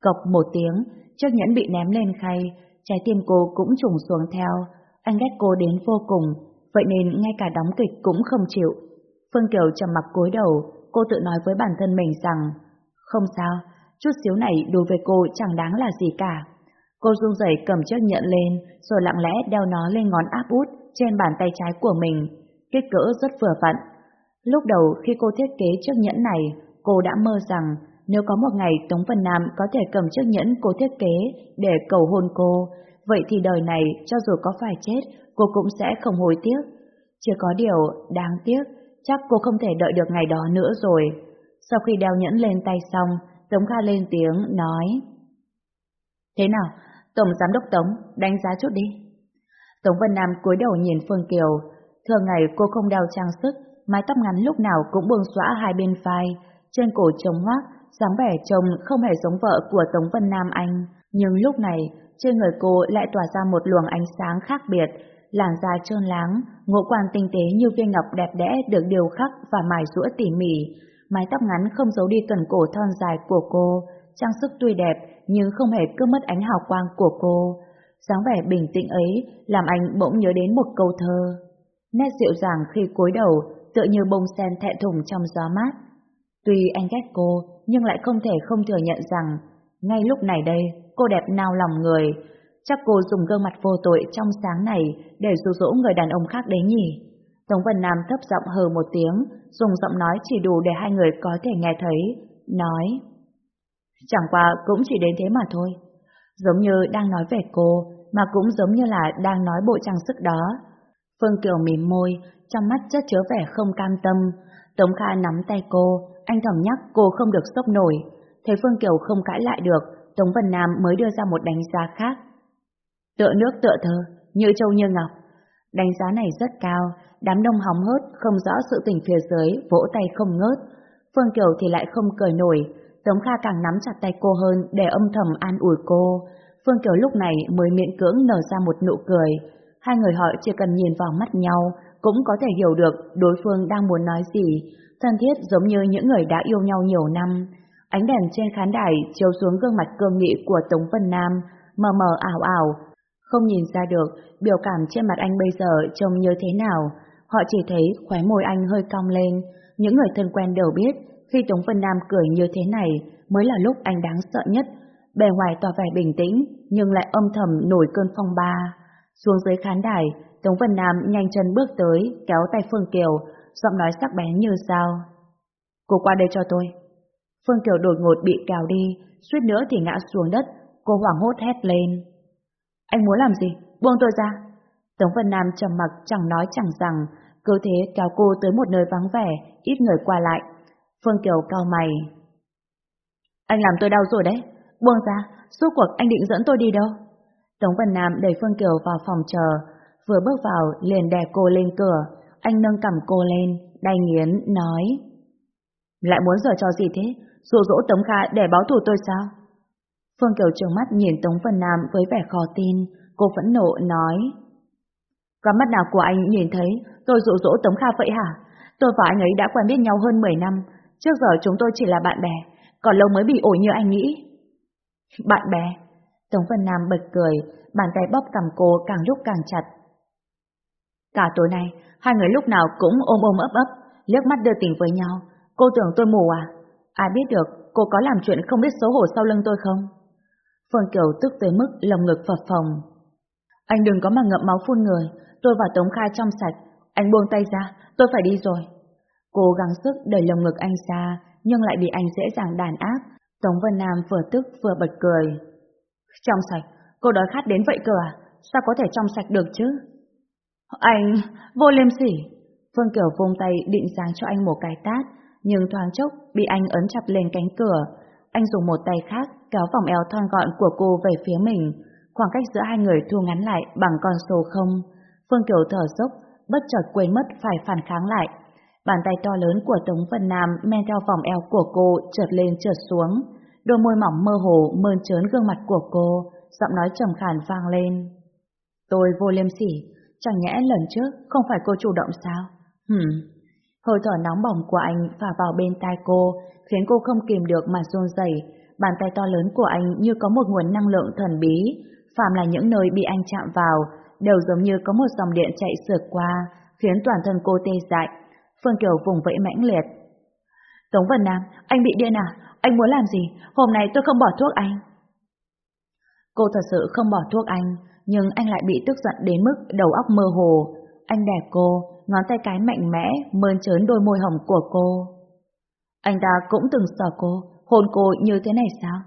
Cộc một tiếng, chiếc nhẫn bị ném lên khay, trái tim cô cũng trùng xuống theo. Anh ghét cô đến vô cùng, vậy nên ngay cả đóng kịch cũng không chịu. Phương Kiều trầm mặc cúi đầu, cô tự nói với bản thân mình rằng, không sao, chút xíu này đối với cô chẳng đáng là gì cả. Cô run rẩy cầm chiếc nhẫn lên, rồi lặng lẽ đeo nó lên ngón áp út trên bàn tay trái của mình, kích cỡ rất vừa vặn. Lúc đầu khi cô thiết kế chiếc nhẫn này, cô đã mơ rằng nếu có một ngày Tống Vân Nam có thể cầm chiếc nhẫn cô thiết kế để cầu hôn cô, vậy thì đời này cho dù có phải chết, cô cũng sẽ không hối tiếc. Chỉ có điều đáng tiếc, chắc cô không thể đợi được ngày đó nữa rồi. Sau khi đeo nhẫn lên tay xong, Tống Kha lên tiếng, nói Thế nào, Tổng Giám đốc Tống, đánh giá chút đi. Tống Vân Nam cúi đầu nhìn Phương Kiều, thường ngày cô không đeo trang sức, mái tóc ngắn lúc nào cũng buông xõa hai bên vai, trên cổ trống hoác, dáng vẻ trông không hề giống vợ của Tống Vân Nam anh. Nhưng lúc này, trên người cô lại tỏa ra một luồng ánh sáng khác biệt, làn da trơn láng, ngũ quan tinh tế như viên ngọc đẹp đẽ được điều khắc và mài rũa tỉ mỉ. Mái tóc ngắn không giấu đi tuần cổ thon dài của cô, trang sức tuy đẹp nhưng không hề cướp mất ánh hào quang của cô. dáng vẻ bình tĩnh ấy làm anh bỗng nhớ đến một câu thơ. Nét dịu dàng khi cúi đầu, tựa như bông sen thẹn thùng trong gió mát. Tuy anh ghét cô, nhưng lại không thể không thừa nhận rằng, ngay lúc này đây, cô đẹp nao lòng người. Chắc cô dùng gương mặt vô tội trong sáng này để dụ dỗ người đàn ông khác đấy nhỉ? Tống Vân Nam thấp giọng hờ một tiếng, dùng giọng nói chỉ đủ để hai người có thể nghe thấy, nói. Chẳng qua cũng chỉ đến thế mà thôi. Giống như đang nói về cô, mà cũng giống như là đang nói bộ trang sức đó. Phương Kiều mỉm môi, trong mắt chất chứa vẻ không cam tâm. Tống Kha nắm tay cô, anh thầm nhắc cô không được sốc nổi. Thấy Phương Kiều không cãi lại được, Tống Vân Nam mới đưa ra một đánh giá khác. Tựa nước tựa thơ, như châu như ngọc. Đánh giá này rất cao, đám đông hóng hớt, không rõ sự tình phía dưới, vỗ tay không ngớt. Phương Kiều thì lại không cười nổi, Tống Kha càng nắm chặt tay cô hơn để âm thầm an ủi cô. Phương Kiều lúc này mới miễn cưỡng nở ra một nụ cười. Hai người họ chỉ cần nhìn vào mắt nhau, cũng có thể hiểu được đối phương đang muốn nói gì, thân thiết giống như những người đã yêu nhau nhiều năm. Ánh đèn trên khán đài chiếu xuống gương mặt cương nghị của Tống Vân Nam, mờ mờ ảo ảo. Không nhìn ra được biểu cảm trên mặt anh bây giờ trông như thế nào. Họ chỉ thấy khóe môi anh hơi cong lên. Những người thân quen đều biết, khi Tống Vân Nam cười như thế này mới là lúc anh đáng sợ nhất. Bề ngoài tỏ vẻ bình tĩnh, nhưng lại âm thầm nổi cơn phong ba. Xuống dưới khán đài, Tống Vân Nam nhanh chân bước tới, kéo tay Phương Kiều, giọng nói sắc bén như sao. Cô qua đây cho tôi. Phương Kiều đột ngột bị kéo đi, suýt nữa thì ngã xuống đất, cô hoảng hốt hét lên. Anh muốn làm gì? Buông tôi ra. Tống Vân Nam trầm mặc chẳng nói chẳng rằng, cứ thế kéo cô tới một nơi vắng vẻ, ít người qua lại. Phương Kiều cao mày. Anh làm tôi đau rồi đấy. Buông ra, suốt cuộc anh định dẫn tôi đi đâu? Tống Vân Nam đẩy Phương Kiều vào phòng chờ, vừa bước vào liền đè cô lên cửa, anh nâng cầm cô lên, đay nghiến, nói. Lại muốn giờ cho gì thế? Dụ dỗ Tống Kha để báo thù tôi sao? Phương Kiều trừng mắt nhìn Tống Vân Nam với vẻ khó tin, cô phẫn nộ nói. Có mắt nào của anh nhìn thấy tôi dụ dỗ Tống Kha vậy hả? Tôi và anh ấy đã quen biết nhau hơn 10 năm, trước giờ chúng tôi chỉ là bạn bè, còn lâu mới bị ổi như anh nghĩ. Bạn bè? Tống Vân Nam bật cười, bàn tay bóp cầm cô càng lúc càng chặt. Cả tối nay, hai người lúc nào cũng ôm ôm ấp ấp, liếc mắt đưa tình với nhau. Cô tưởng tôi mù à? Ai biết được cô có làm chuyện không biết xấu hổ sau lưng tôi không? Phương Kiều tức tới mức lồng ngực phập phồng. Anh đừng có mà ngậm máu phun người, tôi và Tống Khai trong sạch. Anh buông tay ra, tôi phải đi rồi. Cô gắng sức đẩy lồng ngực anh ra, nhưng lại bị anh dễ dàng đàn áp. Tống Vân Nam vừa tức vừa bật cười. Trong sạch, cô đói khát đến vậy cơ à? Sao có thể trong sạch được chứ? Anh, vô liêm sỉ. Phương Kiều vung tay định giáng cho anh một cái tát, nhưng thoáng chốc bị anh ấn chặt lên cánh cửa. Anh dùng một tay khác kéo vòng eo thon gọn của cô về phía mình. Khoảng cách giữa hai người thu ngắn lại bằng con số không. Phương Kiều thở dốc, bất chợt quên mất phải phản kháng lại. Bàn tay to lớn của Tống Vân Nam men theo vòng eo của cô trượt lên trượt xuống. Đôi môi mỏng mơ hồ mơn trớn gương mặt của cô, giọng nói trầm khàn vang lên. Tôi vô liêm sỉ, chẳng nhẽ lần trước không phải cô chủ động sao? Hừm. Hơi thở nóng bỏng của anh phả vào bên tai cô, khiến cô không kìm được mà run rẩy. Bàn tay to lớn của anh như có một nguồn năng lượng thần bí, phạm là những nơi bị anh chạm vào, đều giống như có một dòng điện chạy sượt qua, khiến toàn thân cô tê dại. Phương Kiều vùng vẫy mãnh liệt. Tống Vân Nam, anh bị điên à? Anh muốn làm gì? Hôm nay tôi không bỏ thuốc anh. Cô thật sự không bỏ thuốc anh, nhưng anh lại bị tức giận đến mức đầu óc mơ hồ. Anh đè cô, ngón tay cái mạnh mẽ mơn trớn đôi môi hồng của cô. Anh ta cũng từng sờ cô, hôn cô như thế này sao?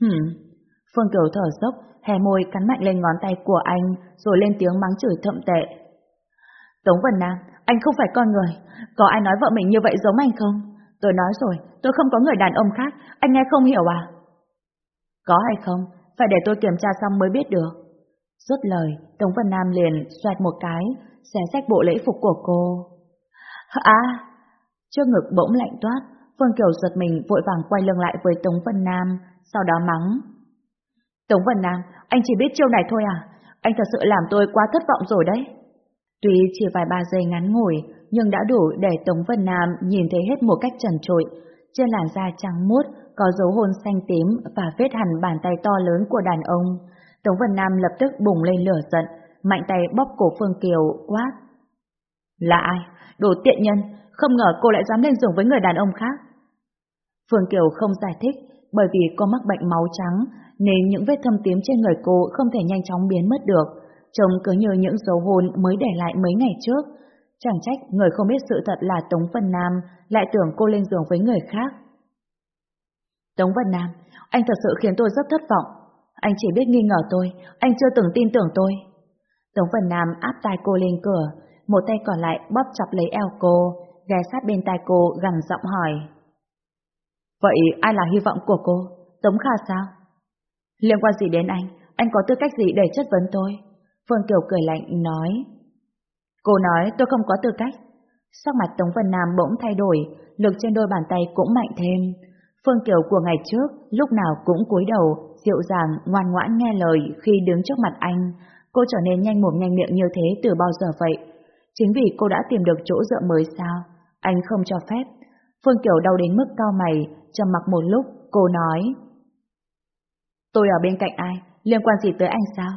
Hừm. Phương Kiều thở dốc, hé môi cắn mạnh lên ngón tay của anh, rồi lên tiếng mắng chửi thậm tệ. Tống Vân Nam, anh không phải con người, có ai nói vợ mình như vậy giống anh không? Tôi nói rồi, tôi không có người đàn ông khác, anh nghe không hiểu à? Có hay không, phải để tôi kiểm tra xong mới biết được. Rút lời, Tống Vân Nam liền xoẹt một cái, xé sách bộ lễ phục của cô. À! Trước ngực bỗng lạnh toát, Phương Kiều giật mình vội vàng quay lưng lại với Tống Vân Nam, sau đó mắng. Tống Vân Nam, anh chỉ biết chiêu này thôi à? Anh thật sự làm tôi quá thất vọng rồi đấy. Tuy chỉ vài ba giây ngắn ngủi, nhưng đã đủ để Tống Vân Nam nhìn thấy hết một cách trần trội. Trên làn da trắng muốt có dấu hôn xanh tím và vết hẳn bàn tay to lớn của đàn ông. Tống Vân Nam lập tức bùng lên lửa giận, mạnh tay bóp cổ Phương Kiều, quát. Là ai? Đồ tiện nhân, không ngờ cô lại dám lên giường với người đàn ông khác. Phương Kiều không giải thích, bởi vì cô mắc bệnh máu trắng, nên những vết thâm tím trên người cô không thể nhanh chóng biến mất được, trông cứ như những dấu hôn mới để lại mấy ngày trước. Chẳng trách người không biết sự thật là Tống Vân Nam lại tưởng cô lên giường với người khác. Tống Vân Nam, anh thật sự khiến tôi rất thất vọng. Anh chỉ biết nghi ngờ tôi, anh chưa từng tin tưởng tôi. Tống Vân Nam áp tai cô lên cửa, một tay còn lại bóp chặt lấy eo cô, ghé sát bên tai cô gằn giọng hỏi. Vậy ai là hy vọng của cô? Tống Kha sao? Liên quan gì đến anh? Anh có tư cách gì để chất vấn tôi? Phương Kiều cười lạnh nói. Cô nói tôi không có tư cách. Sắc mặt Tống Vân Nam bỗng thay đổi, lực trên đôi bàn tay cũng mạnh thêm. Phương Kiều của ngày trước lúc nào cũng cúi đầu, dịu dàng, ngoan ngoãn nghe lời khi đứng trước mặt anh. Cô trở nên nhanh mồm nhanh miệng như thế từ bao giờ vậy? Chính vì cô đã tìm được chỗ dựa mới sao? Anh không cho phép. Phương Kiều đau đến mức cao mày, trầm mặc một lúc, cô nói. Tôi ở bên cạnh ai? Liên quan gì tới anh sao?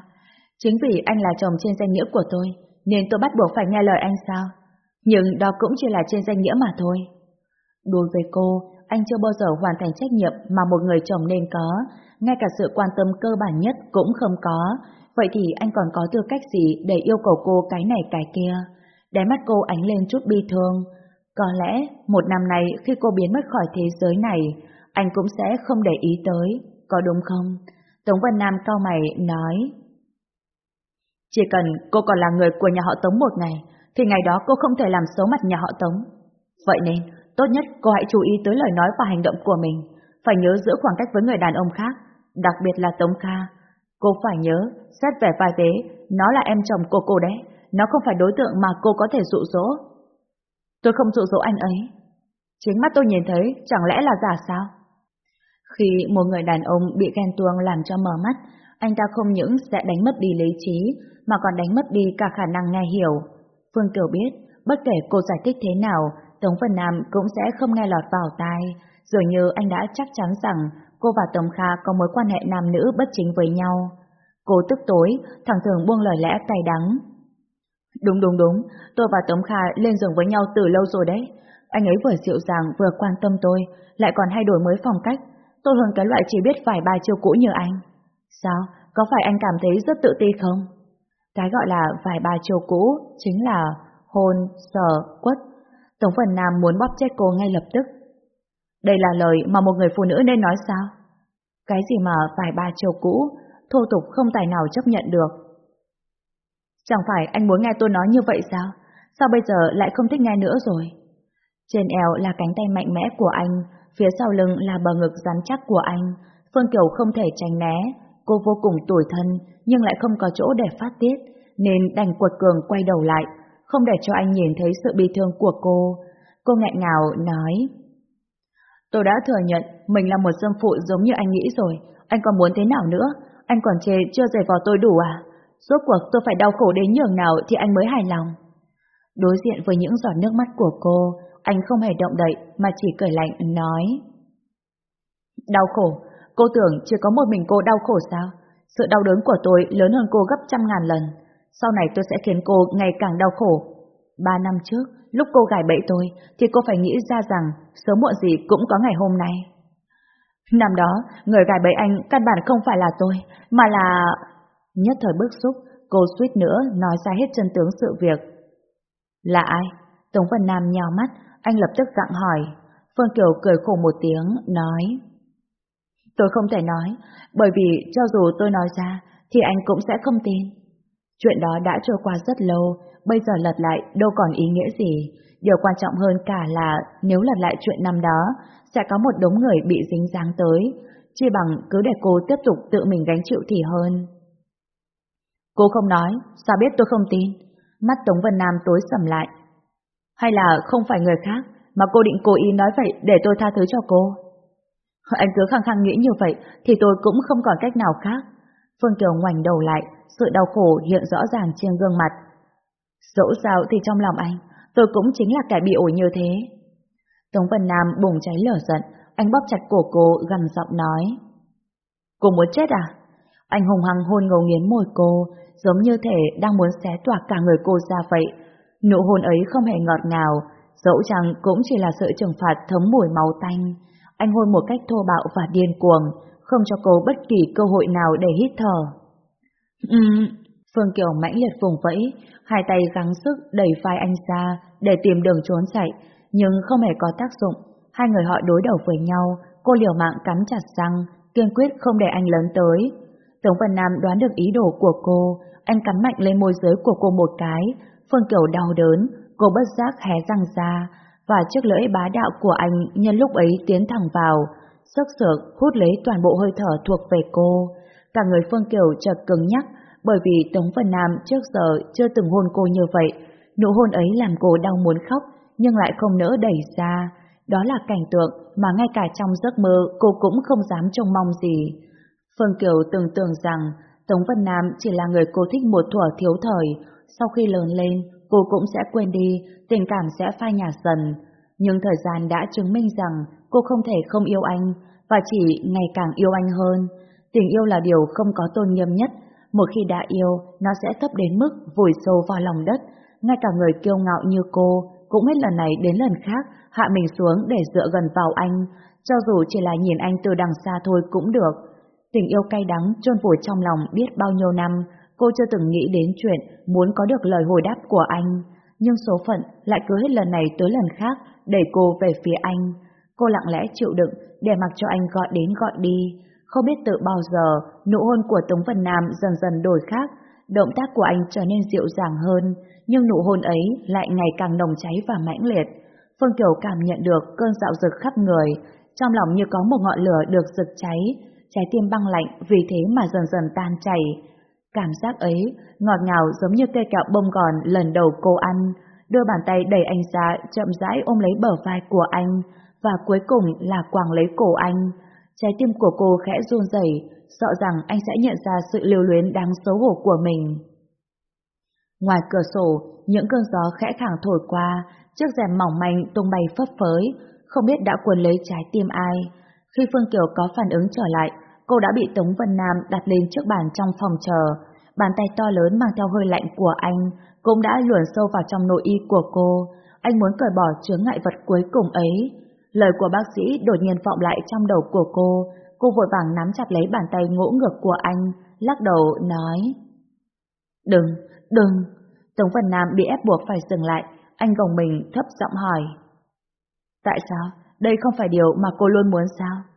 Chính vì anh là chồng trên danh nghĩa của tôi, nên tôi bắt buộc phải nghe lời anh sao? Nhưng đó cũng chỉ là trên danh nghĩa mà thôi. Đối với cô, anh chưa bao giờ hoàn thành trách nhiệm mà một người chồng nên có, ngay cả sự quan tâm cơ bản nhất cũng không có. Vậy thì anh còn có tư cách gì để yêu cầu cô cái này cái kia? Đáy mắt cô ánh lên chút bi thương. Có lẽ một năm này khi cô biến mất khỏi thế giới này, anh cũng sẽ không để ý tới, có đúng không? Tống Vân Nam cao mày nói. Chỉ cần cô còn là người của nhà họ Tống một ngày, thì ngày đó cô không thể làm xấu mặt nhà họ Tống. Vậy nên, tốt nhất cô hãy chú ý tới lời nói và hành động của mình, phải nhớ giữ khoảng cách với người đàn ông khác, đặc biệt là Tống Kha. Cô phải nhớ, xét vẻ vai tế, nó là em chồng của cô đấy, nó không phải đối tượng mà cô có thể dụ dỗ. Tôi không dụ dỗ anh ấy. Chính mắt tôi nhìn thấy, chẳng lẽ là giả sao? Khi một người đàn ông bị ghen tuông làm cho mở mắt, anh ta không những sẽ đánh mất đi lý trí, mà còn đánh mất đi cả khả năng nghe hiểu. Phương Kiều biết, bất kể cô giải thích thế nào, Tống Vân Nam cũng sẽ không nghe lọt vào tai, dường như anh đã chắc chắn rằng cô và Tống Kha có mối quan hệ nam nữ bất chính với nhau. Cô tức tối, thẳng thường buông lời lẽ cay đắng. Đúng đúng đúng, tôi và Tống Kha lên giường với nhau từ lâu rồi đấy. Anh ấy vừa dịu dàng vừa quan tâm tôi, lại còn hay đổi mới phong cách. Tôi hơn cái loại chỉ biết vài ba chiêu cũ như anh. Sao? Có phải anh cảm thấy rất tự ti không? Cái gọi là vài ba chiêu cũ chính là hôn, sờ, quất. Tống Phần Nam muốn bóp chết cô ngay lập tức. Đây là lời mà một người phụ nữ nên nói sao? Cái gì mà vài ba chiêu cũ, thô tục không tài nào chấp nhận được. Chẳng phải anh muốn nghe tôi nói như vậy sao? Sao bây giờ lại không thích nghe nữa rồi? Trên eo là cánh tay mạnh mẽ của anh, phía sau lưng là bờ ngực rắn chắc của anh. Phương Kiều không thể tránh né, cô vô cùng tủi thân nhưng lại không có chỗ để phát tiết, nên đành quật cường quay đầu lại, không để cho anh nhìn thấy sự bị thương của cô. Cô nghẹn ngào nói, Tôi đã thừa nhận mình là một dâm phụ giống như anh nghĩ rồi, anh còn muốn thế nào nữa? Anh còn chê chưa giày vò tôi đủ à? Rốt cuộc tôi phải đau khổ đến nhường nào thì anh mới hài lòng. Đối diện với những giọt nước mắt của cô, anh không hề động đậy mà chỉ cười lạnh nói. Đau khổ, cô tưởng chỉ có một mình cô đau khổ sao? Sự đau đớn của tôi lớn hơn cô gấp trăm ngàn lần. Sau này tôi sẽ khiến cô ngày càng đau khổ. Ba năm trước, lúc cô gài bẫy tôi, thì cô phải nghĩ ra rằng sớm muộn gì cũng có ngày hôm nay. Năm đó, người gài bẫy anh căn bản không phải là tôi, mà là... Nhất thời bức xúc, cô suýt nữa nói ra hết chân tướng sự việc. Là ai? Tống Vân Nam nhào mắt, anh lập tức gặng hỏi. Phương Kiều cười khổ một tiếng, nói. Tôi không thể nói, bởi vì cho dù tôi nói ra, thì anh cũng sẽ không tin. Chuyện đó đã trôi qua rất lâu, bây giờ lật lại đâu còn ý nghĩa gì. Điều quan trọng hơn cả là nếu lật lại chuyện năm đó, sẽ có một đống người bị dính dáng tới, Chỉ bằng cứ để cô tiếp tục tự mình gánh chịu thì hơn. Cô không nói, sao biết tôi không tin? Mắt Tống Vân Nam tối sầm lại. Hay là không phải người khác, mà cô định cố ý nói vậy để tôi tha thứ cho cô? Anh cứ khăng khăng nghĩ như vậy, thì tôi cũng không còn cách nào khác. Phương Kiều ngoảnh đầu lại, sự đau khổ hiện rõ ràng trên gương mặt. Dẫu sao thì trong lòng anh, tôi cũng chính là kẻ bị ổi như thế. Tống Vân Nam bùng cháy lửa giận, anh bóp chặt cổ cô gằn giọng nói. Cô muốn chết à? Anh hùng hăng hôn ngầu nghiến môi cô, giống như thể đang muốn xé toạc cả người cô ra vậy. Nụ hôn ấy không hề ngọt ngào, dẫu chẳng cũng chỉ là sự trừng phạt thấm mùi máu tanh. Anh hôn một cách thô bạo và điên cuồng, không cho cô bất kỳ cơ hội nào để hít thở. Ừm, Phương Kiều mãnh liệt vùng vẫy, hai tay gắng sức đẩy vai anh ra để tìm đường trốn chạy, nhưng không hề có tác dụng. Hai người họ đối đầu với nhau, cô liều mạng cắn chặt răng, kiên quyết không để anh lớn tới. Tống Vân Nam đoán được ý đồ của cô, anh cắn mạnh lên môi dưới của cô một cái, Phương Kiều đau đớn, cô bất giác hé răng ra, và chiếc lưỡi bá đạo của anh nhân lúc ấy tiến thẳng vào, sức sược hút lấy toàn bộ hơi thở thuộc về cô. Cả người Phương Kiều chợt cứng nhắc, bởi vì Tống Vân Nam trước giờ chưa từng hôn cô như vậy. Nụ hôn ấy làm cô đau muốn khóc, nhưng lại không nỡ đẩy ra. Đó là cảnh tượng mà ngay cả trong giấc mơ cô cũng không dám trông mong gì. Phương Kiều từng tưởng rằng Tống Vân Nam chỉ là người cô thích một thuở thiếu thời, sau khi lớn lên cô cũng sẽ quên đi, tình cảm sẽ phai nhạt dần. Nhưng thời gian đã chứng minh rằng cô không thể không yêu anh, và chỉ ngày càng yêu anh hơn. Tình yêu là điều không có tôn nghiêm nhất, một khi đã yêu, nó sẽ thấp đến mức vùi sâu vào lòng đất. Ngay cả người kiêu ngạo như cô cũng hết lần này đến lần khác hạ mình xuống để dựa gần vào anh, cho dù chỉ là nhìn anh từ đằng xa thôi cũng được. Tình yêu cay đắng chôn vùi trong lòng biết bao nhiêu năm, cô chưa từng nghĩ đến chuyện muốn có được lời hồi đáp của anh. Nhưng số phận lại cứ hết lần này tới lần khác đẩy cô về phía anh. Cô lặng lẽ chịu đựng để mặc cho anh gọi đến gọi đi. Không biết tự bao giờ, nụ hôn của Tống Vân Nam dần dần đổi khác, động tác của anh trở nên dịu dàng hơn, nhưng nụ hôn ấy lại ngày càng nồng cháy và mãnh liệt. Phương Kiều cảm nhận được cơn dạo rực khắp người, trong lòng như có một ngọn lửa được rực cháy, trái tim băng lạnh vì thế mà dần dần tan chảy. Cảm giác ấy ngọt ngào giống như cây kẹo bông gòn lần đầu cô ăn, đưa bàn tay đẩy anh ra chậm rãi ôm lấy bờ vai của anh, và cuối cùng là quàng lấy cổ anh. Trái tim của cô khẽ run rẩy, sợ rằng anh sẽ nhận ra sự lưu luyến đáng xấu hổ của mình. Ngoài cửa sổ, những cơn gió khẽ khàng thổi qua, chiếc rèm mỏng manh tung bay phấp phới, không biết đã cuốn lấy trái tim ai. Khi Phương Kiều có phản ứng trở lại, cô đã bị Tống Vân Nam đặt lên trước bàn trong phòng chờ. Bàn tay to lớn mang theo hơi lạnh của anh cũng đã luồn sâu vào trong nội y của cô. Anh muốn cởi bỏ chướng ngại vật cuối cùng ấy. Lời của bác sĩ đột nhiên vọng lại trong đầu của cô. Cô vội vàng nắm chặt lấy bàn tay ngỗ ngược của anh, lắc đầu nói. Đừng, đừng. Tống Vân Nam bị ép buộc phải dừng lại. Anh gồng mình thấp giọng hỏi. Tại sao? Đây không phải điều mà cô luôn muốn sao?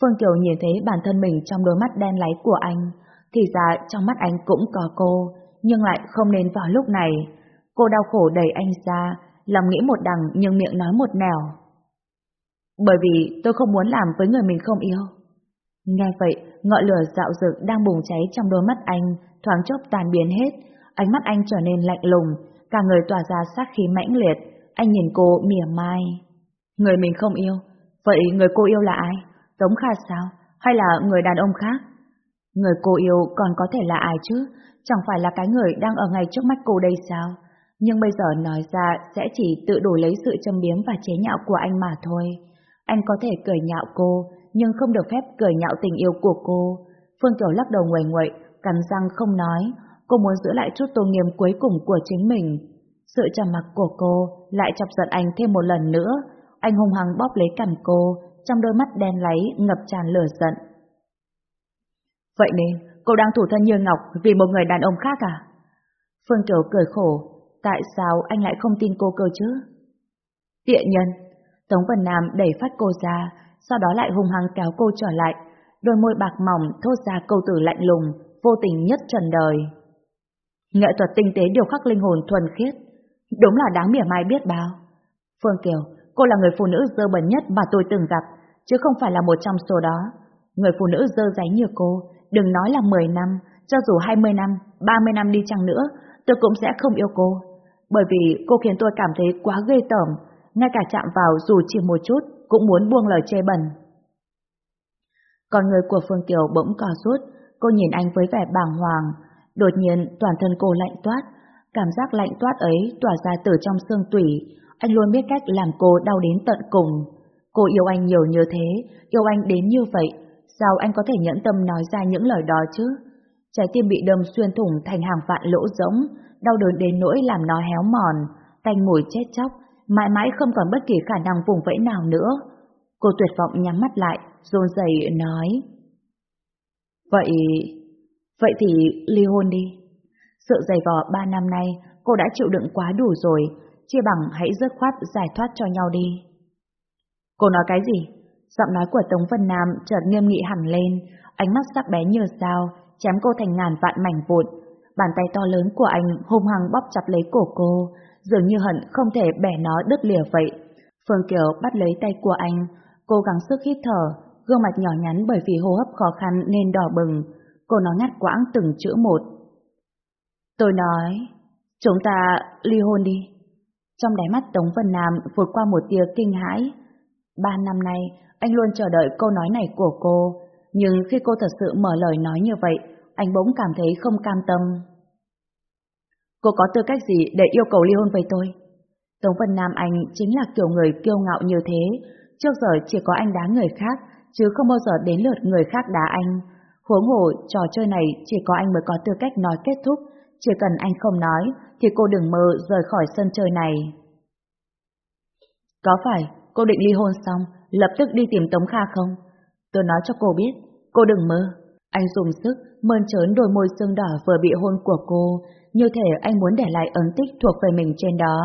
Phương Kiều nhìn thấy bản thân mình trong đôi mắt đen láy của anh. Thì ra trong mắt anh cũng có cô, nhưng lại không nên vào lúc này. Cô đau khổ đẩy anh ra, lòng nghĩ một đằng nhưng miệng nói một nẻo. Bởi vì tôi không muốn làm với người mình không yêu. Nghe vậy, ngọn lửa dạo dực đang bùng cháy trong đôi mắt anh, thoáng chốc tàn biến hết. Ánh mắt anh trở nên lạnh lùng, cả người tỏa ra sát khí mãnh liệt. Anh nhìn cô mỉa mai. Người mình không yêu, vậy người cô yêu là ai? Tống Kha sao? Hay là người đàn ông khác? Người cô yêu còn có thể là ai chứ? Chẳng phải là cái người đang ở ngay trước mắt cô đây sao? Nhưng bây giờ nói ra sẽ chỉ tự đổi lấy sự châm biếm và chế nhạo của anh mà thôi. Anh có thể cười nhạo cô, nhưng không được phép cười nhạo tình yêu của cô. Phương Kiều lắc đầu nguầy nguậy, cắn răng không nói. Cô muốn giữ lại chút tôn nghiêm cuối cùng của chính mình. Sự trầm mặc của cô lại chọc giận anh thêm một lần nữa. Anh hung hăng bóp lấy cằm cô, trong đôi mắt đen láy ngập tràn lửa giận. Vậy nên, cô đang thủ thân như ngọc vì một người đàn ông khác à? Phương Kiều cười khổ. tại sao anh lại không tin cô cơ chứ? Tiện nhân, Tống Vân Nam đẩy phát cô ra, sau đó lại hung hăng kéo cô trở lại, đôi môi bạc mỏng thốt ra câu từ lạnh lùng, vô tình nhất trần đời. Nghệ thuật tinh tế điều khắc linh hồn thuần khiết, đúng là đáng mỉa mai biết bao. Phương Kiều, cô là người phụ nữ dơ bẩn nhất mà tôi từng gặp, chứ không phải là một trong số đó. Người phụ nữ dơ giấy như cô, đừng nói là 10 năm, cho dù 20 năm, 30 năm đi chăng nữa, tôi cũng sẽ không yêu cô. Bởi vì cô khiến tôi cảm thấy quá ghê tởm, ngay cả chạm vào dù chỉ một chút, cũng muốn buông lời chê bẩn. Con người của Phương Kiều bỗng cò rút, cô nhìn anh với vẻ bàng hoàng, đột nhiên toàn thân cô lạnh toát, cảm giác lạnh toát ấy tỏa ra từ trong xương tủy, anh luôn biết cách làm cô đau đến tận cùng. Cô yêu anh nhiều như thế, yêu anh đến như vậy, sao anh có thể nhẫn tâm nói ra những lời đó chứ? Trái tim bị đâm xuyên thủng thành hàng vạn lỗ rỗng, đau đớn đến nỗi làm nó héo mòn, tanh mùi chết chóc, mãi mãi không còn bất kỳ khả năng vùng vẫy nào nữa. Cô tuyệt vọng nhắm mắt lại, rôn rẩy nói. Vậy... vậy thì ly hôn đi. Sự dày vò ba năm nay, cô đã chịu đựng quá đủ rồi, chia bằng hãy dứt khoát giải thoát cho nhau đi. Cô nói cái gì? Giọng nói của Tống Vân Nam chợt nghiêm nghị hẳn lên, ánh mắt sắc bé như sao, chém cô thành ngàn vạn mảnh vụn. Bàn tay to lớn của anh hung hăng bóp chặt lấy cổ cô, dường như hận không thể bẻ nó đứt lìa vậy. Phương Kiều bắt lấy tay của anh, cố gắng sức hít thở, gương mặt nhỏ nhắn bởi vì hô hấp khó khăn nên đỏ bừng. Cô nói ngắt quãng từng chữ một. Tôi nói, chúng ta ly hôn đi. Trong đáy mắt Tống Vân Nam vượt qua một tia kinh hãi. Ba năm nay, anh luôn chờ đợi câu nói này của cô, nhưng khi cô thật sự mở lời nói như vậy, anh bỗng cảm thấy không cam tâm. Cô có tư cách gì để yêu cầu ly hôn với tôi? Tống Vân Nam Anh chính là kiểu người kiêu ngạo như thế, trước giờ chỉ có anh đá người khác, chứ không bao giờ đến lượt người khác đá anh. Huống hồ, trò chơi này chỉ có anh mới có tư cách nói kết thúc, chỉ cần anh không nói, thì cô đừng mơ rời khỏi sân chơi này. Có phải cô định ly hôn xong, lập tức đi tìm Tống Kha không? Tôi nói cho cô biết, cô đừng mơ. Anh dùng sức, mơn trớn đôi môi xương đỏ vừa bị hôn của cô, như thể anh muốn để lại ấn tích thuộc về mình trên đó.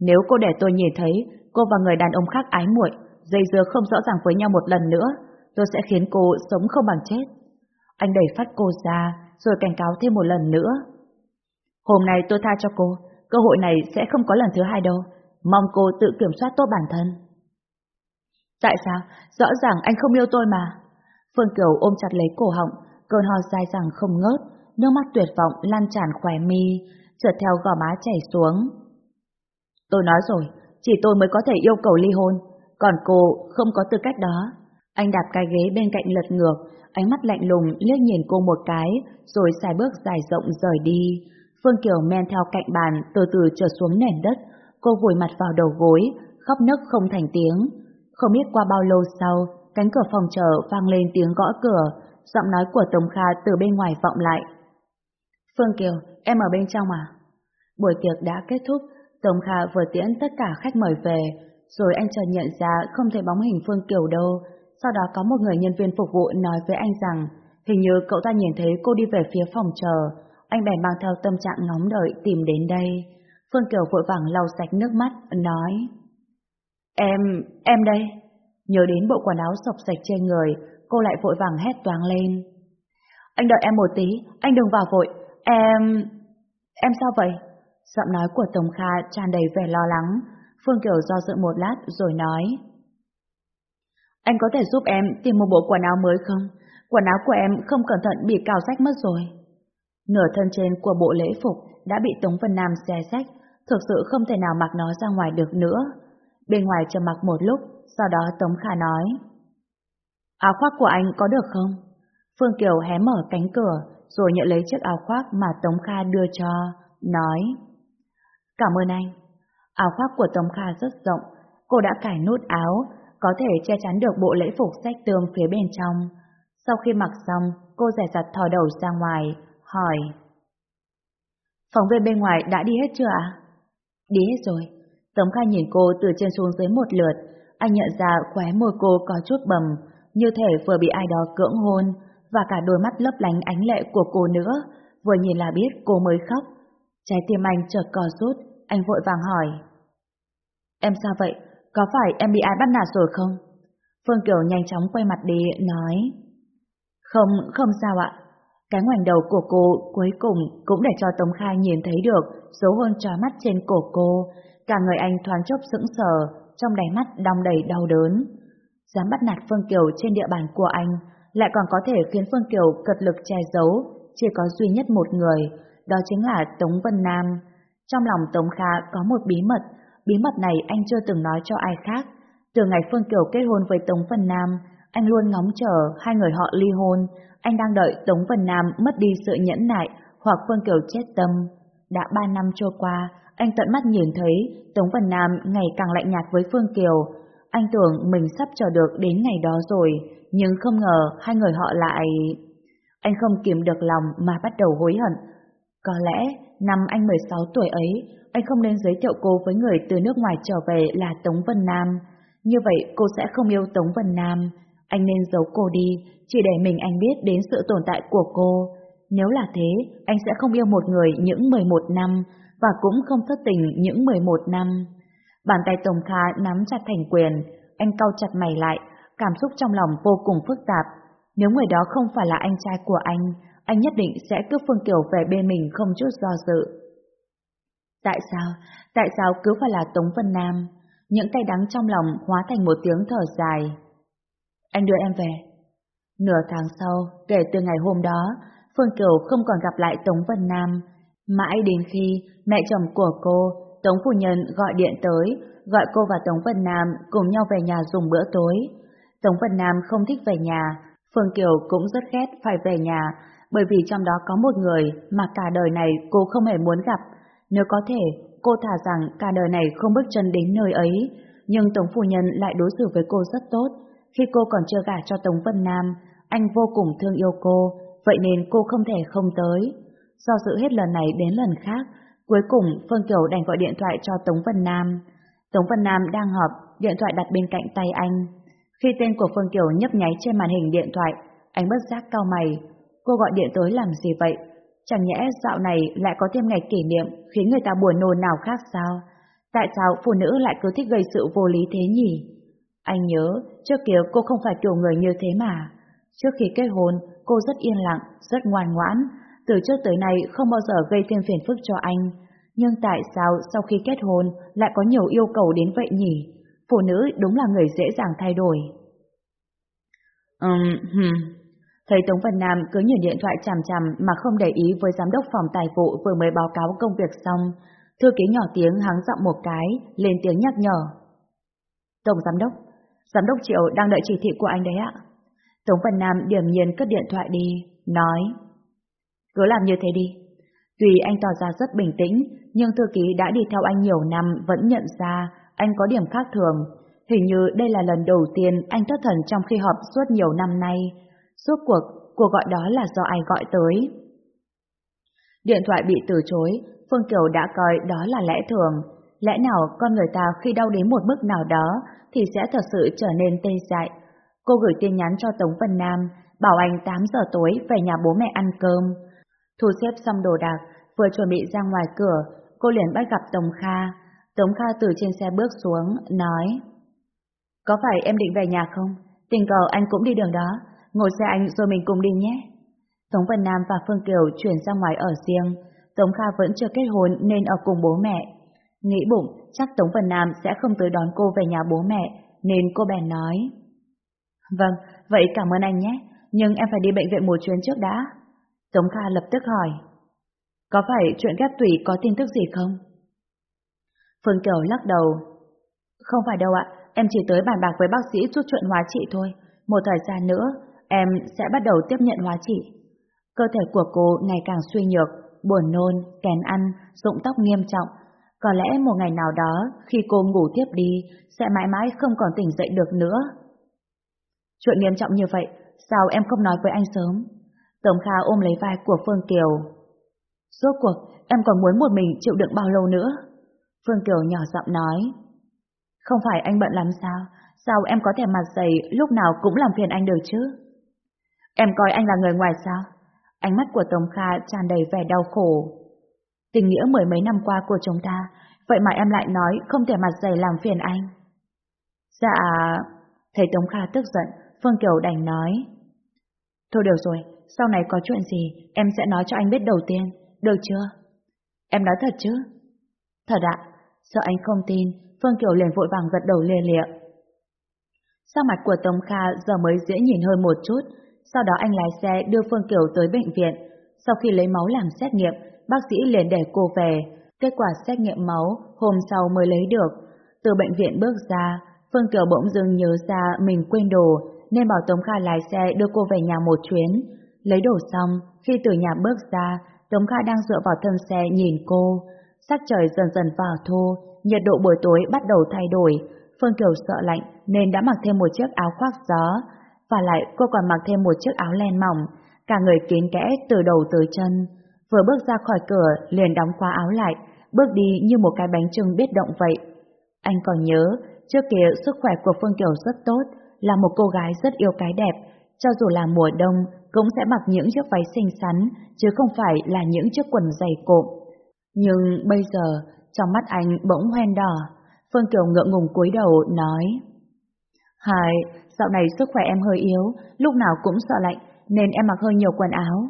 Nếu cô để tôi nhìn thấy cô và người đàn ông khác ái muội, dây dưa không rõ ràng với nhau một lần nữa, tôi sẽ khiến cô sống không bằng chết. Anh đẩy phát cô ra, rồi cảnh cáo thêm một lần nữa. Hôm nay tôi tha cho cô, cơ hội này sẽ không có lần thứ hai đâu, mong cô tự kiểm soát tốt bản thân. Tại sao? Rõ ràng anh không yêu tôi mà. Phương Kiều ôm chặt lấy cổ họng, cơn ho dài dẳng không ngớt, nước mắt tuyệt vọng lan tràn khỏe mi, trượt theo gò má chảy xuống. Tôi nói rồi, chỉ tôi mới có thể yêu cầu ly hôn, còn cô không có tư cách đó. Anh đạp cái ghế bên cạnh lật ngược, ánh mắt lạnh lùng liếc nhìn cô một cái, rồi xài bước dài rộng rời đi. Phương Kiều men theo cạnh bàn, từ từ trở xuống nền đất, cô vùi mặt vào đầu gối, khóc nấc không thành tiếng. Không biết qua bao lâu sau, cánh cửa phòng chờ vang lên tiếng gõ cửa, giọng nói của Tống Kha từ bên ngoài vọng lại. Phương Kiều, em ở bên trong à? Buổi tiệc đã kết thúc, Tống Kha vừa tiễn tất cả khách mời về, rồi anh chợt nhận ra không thấy bóng hình Phương Kiều đâu. Sau đó có một người nhân viên phục vụ nói với anh rằng hình như cậu ta nhìn thấy cô đi về phía phòng chờ. Anh bèn mang theo tâm trạng ngóng đợi tìm đến đây. Phương Kiều vội vàng lau sạch nước mắt, nói Em, em đây. Nhớ đến bộ quần áo sọc sạch trên người, cô lại vội vàng hét toáng lên. Anh đợi em một tí, anh đừng vào vội, em... Em sao vậy? Giọng nói của Tống Kha tràn đầy vẻ lo lắng. Phương Kiều do dự một lát rồi nói. Anh có thể giúp em tìm một bộ quần áo mới không? Quần áo của em không cẩn thận bị cào rách mất rồi. Nửa thân trên của bộ lễ phục đã bị Tống Vân Nam xé rách, thực sự không thể nào mặc nó ra ngoài được nữa. Bên ngoài chờ mặc một lúc, sau đó Tống Khả nói. Áo khoác của anh có được không? Phương Kiều hé mở cánh cửa, rồi nhận lấy chiếc áo khoác mà Tống Kha đưa cho, nói. Cảm ơn anh. Áo khoác của Tống Kha rất rộng, cô đã cải nút áo, có thể che chắn được bộ lễ phục sách tương phía bên trong. Sau khi mặc xong, cô rẻ rặt thò đầu ra ngoài, hỏi. Phóng viên bên ngoài đã đi hết chưa ạ? Đi hết rồi. Tống Kha nhìn cô từ trên xuống dưới một lượt, anh nhận ra khóe môi cô có chút bầm, như thể vừa bị ai đó cưỡng hôn, và cả đôi mắt lấp lánh ánh lệ của cô nữa, vừa nhìn là biết cô mới khóc. Trái tim anh chợt co rút, anh vội vàng hỏi. Em sao vậy? Có phải em bị ai bắt nạt rồi không? Phương Kiều nhanh chóng quay mặt đi, nói. Không, không sao ạ. Cái ngoảnh đầu của cô cuối cùng cũng để cho Tống Khai nhìn thấy được dấu hôn trói mắt trên cổ cô. Cả người anh thoáng chốc sững sờ, trong đáy mắt đong đầy đau đớn. Dám bắt nạt Phương Kiều trên địa bàn của anh, lại còn có thể khiến Phương Kiều cật lực che giấu, chỉ có duy nhất một người, đó chính là Tống Vân Nam. Trong lòng Tống Kha có một bí mật, bí mật này anh chưa từng nói cho ai khác. Từ ngày Phương Kiều kết hôn với Tống Vân Nam, anh luôn ngóng chờ hai người họ ly hôn, anh đang đợi Tống Vân Nam mất đi sự nhẫn nại hoặc vâng Phương Kiều chết tâm. Đã ba năm trôi qua, anh tận mắt nhìn thấy Tống Vân Nam ngày càng lạnh nhạt với Phương Kiều. Anh tưởng mình sắp chờ được đến ngày đó rồi, nhưng không ngờ hai người họ lại... Anh không kiềm được lòng mà bắt đầu hối hận. Có lẽ, năm anh 16 tuổi ấy, anh không nên giới thiệu cô với người từ nước ngoài trở về là Tống Vân Nam. Như vậy cô sẽ không yêu Tống Vân Nam. Anh nên giấu cô đi, chỉ để mình anh biết đến sự tồn tại của cô. Nếu là thế, anh sẽ không yêu một người những 11 năm, và cũng không thất tình những 11 năm. Bàn tay Tống Kha nắm chặt thành quyền, anh cau chặt mày lại, cảm xúc trong lòng vô cùng phức tạp. Nếu người đó không phải là anh trai của anh, anh nhất định sẽ cướp Phương Kiều về bên mình không chút do dự. Tại sao? Tại sao cứ phải là Tống Vân Nam? Những tay đắng trong lòng hóa thành một tiếng thở dài. Anh đưa em về. Nửa tháng sau, kể từ ngày hôm đó, Phương Kiều không còn gặp lại Tống Vân Nam. Mãi đến khi mẹ chồng của cô, Tống Phu Nhân gọi điện tới, gọi cô và Tống Vân Nam cùng nhau về nhà dùng bữa tối. Tống Vân Nam không thích về nhà, Phương Kiều cũng rất ghét phải về nhà, bởi vì trong đó có một người mà cả đời này cô không hề muốn gặp. Nếu có thể, cô thả rằng cả đời này không bước chân đến nơi ấy, nhưng Tống Phu Nhân lại đối xử với cô rất tốt. Khi cô còn chưa gả cho Tống Vân Nam, anh vô cùng thương yêu cô, vậy nên cô không thể không tới. Do dự hết lần này đến lần khác, cuối cùng Phương Kiều đành gọi điện thoại cho Tống Vân Nam. Tống Vân Nam đang họp, điện thoại đặt bên cạnh tay anh. Khi tên của Phương Kiều nhấp nháy trên màn hình điện thoại, anh bất giác cau mày. Cô gọi điện tới làm gì vậy? Chẳng nhẽ dạo này lại có thêm ngày kỷ niệm khiến người ta buồn nôn nào khác sao? Tại sao phụ nữ lại cứ thích gây sự vô lý thế nhỉ? Anh nhớ, trước kia cô không phải kiểu người như thế mà. Trước khi kết hôn, cô rất yên lặng, rất ngoan ngoãn, từ trước tới nay không bao giờ gây thêm phiền phức cho anh. Nhưng tại sao sau khi kết hôn lại có nhiều yêu cầu đến vậy nhỉ? Phụ nữ đúng là người dễ dàng thay đổi. Ừm, um, Thấy Tống Văn Nam cứ nhìn điện thoại chằm chằm mà không để ý với giám đốc phòng tài vụ vừa mới báo cáo công việc xong, thư ký nhỏ tiếng hắng giọng một cái, lên tiếng nhắc nhở. Tổng giám đốc, giám đốc Triệu đang đợi chỉ thị của anh đấy ạ. Tống Văn Nam điểm nhiên cất điện thoại đi, nói. Cứ làm như thế đi. Tuy anh tỏ ra rất bình tĩnh, nhưng thư ký đã đi theo anh nhiều năm vẫn nhận ra anh có điểm khác thường. Hình như đây là lần đầu tiên anh thất thần trong khi họp suốt nhiều năm nay. Suốt cuộc, cuộc gọi đó là do ai gọi tới. Điện thoại bị từ chối, Phương Kiều đã coi đó là lẽ thường. Lẽ nào con người ta khi đau đến một mức nào đó thì sẽ thật sự trở nên tê dại. Cô gửi tin nhắn cho Tống Vân Nam, bảo anh 8 giờ tối về nhà bố mẹ ăn cơm. Thu xếp xong đồ đạc, vừa chuẩn bị ra ngoài cửa, cô liền bắt gặp Tống Kha. Tống Kha từ trên xe bước xuống, nói Có phải em định về nhà không? Tình cờ anh cũng đi đường đó, ngồi xe anh rồi mình cùng đi nhé. Tống Vân Nam và Phương Kiều chuyển ra ngoài ở riêng, Tống Kha vẫn chưa kết hôn nên ở cùng bố mẹ. Nghĩ bụng chắc Tống Vân Nam sẽ không tới đón cô về nhà bố mẹ, nên cô bèn nói. Vâng, vậy cảm ơn anh nhé, nhưng em phải đi bệnh viện một chuyến trước đã. Tống Kha lập tức hỏi. Có phải chuyện ghép tủy có tin tức gì không? Phương Kiều lắc đầu. Không phải đâu ạ, em chỉ tới bàn bạc với bác sĩ chút chuyện hóa trị thôi. Một thời gian nữa, em sẽ bắt đầu tiếp nhận hóa trị. Cơ thể của cô ngày càng suy nhược, buồn nôn, kén ăn, rụng tóc nghiêm trọng. Có lẽ một ngày nào đó, khi cô ngủ tiếp đi, sẽ mãi mãi không còn tỉnh dậy được nữa. Chuyện nghiêm trọng như vậy, sao em không nói với anh sớm? Tống Kha ôm lấy vai của Phương Kiều. Rốt cuộc, em còn muốn một mình chịu đựng bao lâu nữa? Phương Kiều nhỏ giọng nói. Không phải anh bận lắm sao? Sao em có thể mặt dày lúc nào cũng làm phiền anh được chứ? Em coi anh là người ngoài sao? Ánh mắt của Tống Kha tràn đầy vẻ đau khổ tình nghĩa mười mấy năm qua của chúng ta, vậy mà em lại nói không thể mặt dày làm phiền anh. Dạ, thầy Tống Kha tức giận, Phương Kiều đành nói. Thôi được rồi, sau này có chuyện gì, em sẽ nói cho anh biết đầu tiên, được chưa? Em nói thật chứ? Thật ạ, sợ anh không tin, Phương Kiều liền vội vàng gật đầu lia lịa. Sau mặt của Tống Kha giờ mới dễ nhìn hơn một chút, sau đó anh lái xe đưa Phương Kiều tới bệnh viện. Sau khi lấy máu làm xét nghiệm, bác sĩ liền để cô về. Kết quả xét nghiệm máu hôm sau mới lấy được. Từ bệnh viện bước ra, Phương Kiều bỗng dưng nhớ ra mình quên đồ, nên bảo Tống Kha lái xe đưa cô về nhà một chuyến. Lấy đồ xong, khi từ nhà bước ra, Tống Kha đang dựa vào thân xe nhìn cô. Sắc trời dần dần vào thu, nhiệt độ buổi tối bắt đầu thay đổi. Phương Kiều sợ lạnh nên đã mặc thêm một chiếc áo khoác gió, và lại cô còn mặc thêm một chiếc áo len mỏng, cả người kín kẽ từ đầu tới chân. Vừa bước ra khỏi cửa liền đóng khóa áo lại, bước đi như một cái bánh trưng biết động vậy. Anh còn nhớ, trước kia sức khỏe của Phương Kiều rất tốt, là một cô gái rất yêu cái đẹp, cho dù là mùa đông cũng sẽ mặc những chiếc váy xinh xắn, chứ không phải là những chiếc quần dày cộm. Nhưng bây giờ, trong mắt anh bỗng hoen đỏ, Phương Kiều ngượng ngùng cúi đầu nói Hai, dạo này sức khỏe em hơi yếu, lúc nào cũng sợ lạnh, nên em mặc hơi nhiều quần áo.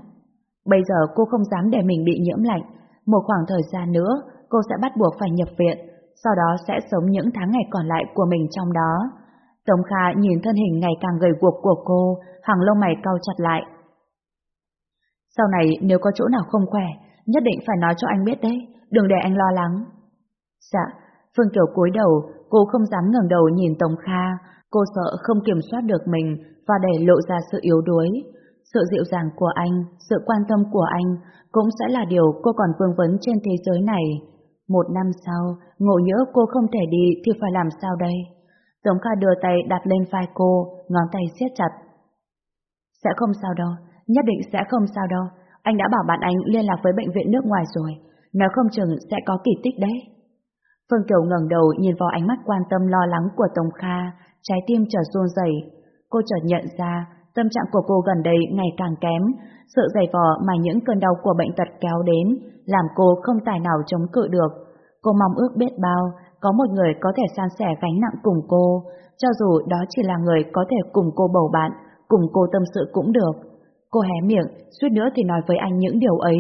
Bây giờ cô không dám để mình bị nhiễm lạnh, một khoảng thời gian nữa cô sẽ bắt buộc phải nhập viện, sau đó sẽ sống những tháng ngày còn lại của mình trong đó. Tống Kha nhìn thân hình ngày càng gầy guộc của cô, hàng lông mày cau chặt lại. Sau này nếu có chỗ nào không khỏe, nhất định phải nói cho anh biết đấy, đừng để anh lo lắng. Dạ, Phương Kiều cúi đầu, cô không dám ngẩng đầu nhìn Tống Kha, cô sợ không kiểm soát được mình và để lộ ra sự yếu đuối. Sự dịu dàng của anh, sự quan tâm của anh cũng sẽ là điều cô còn vương vấn trên thế giới này. Một năm sau, ngộ nhỡ cô không thể đi thì phải làm sao đây? Tống Kha đưa tay đặt lên vai cô, ngón tay siết chặt. Sẽ không sao đâu, nhất định sẽ không sao đâu. Anh đã bảo bạn anh liên lạc với bệnh viện nước ngoài rồi, nói không chừng sẽ có kỳ tích đấy. Phương Kiều ngẩng đầu nhìn vào ánh mắt quan tâm lo lắng của Tống Kha, trái tim trở run rẩy. Cô chợt nhận ra tâm trạng của cô gần đây ngày càng kém, sự dày vò mà những cơn đau của bệnh tật kéo đến, làm cô không tài nào chống cự được. Cô mong ước biết bao, có một người có thể san sẻ gánh nặng cùng cô, cho dù đó chỉ là người có thể cùng cô bầu bạn, cùng cô tâm sự cũng được. Cô hé miệng, suýt nữa thì nói với anh những điều ấy,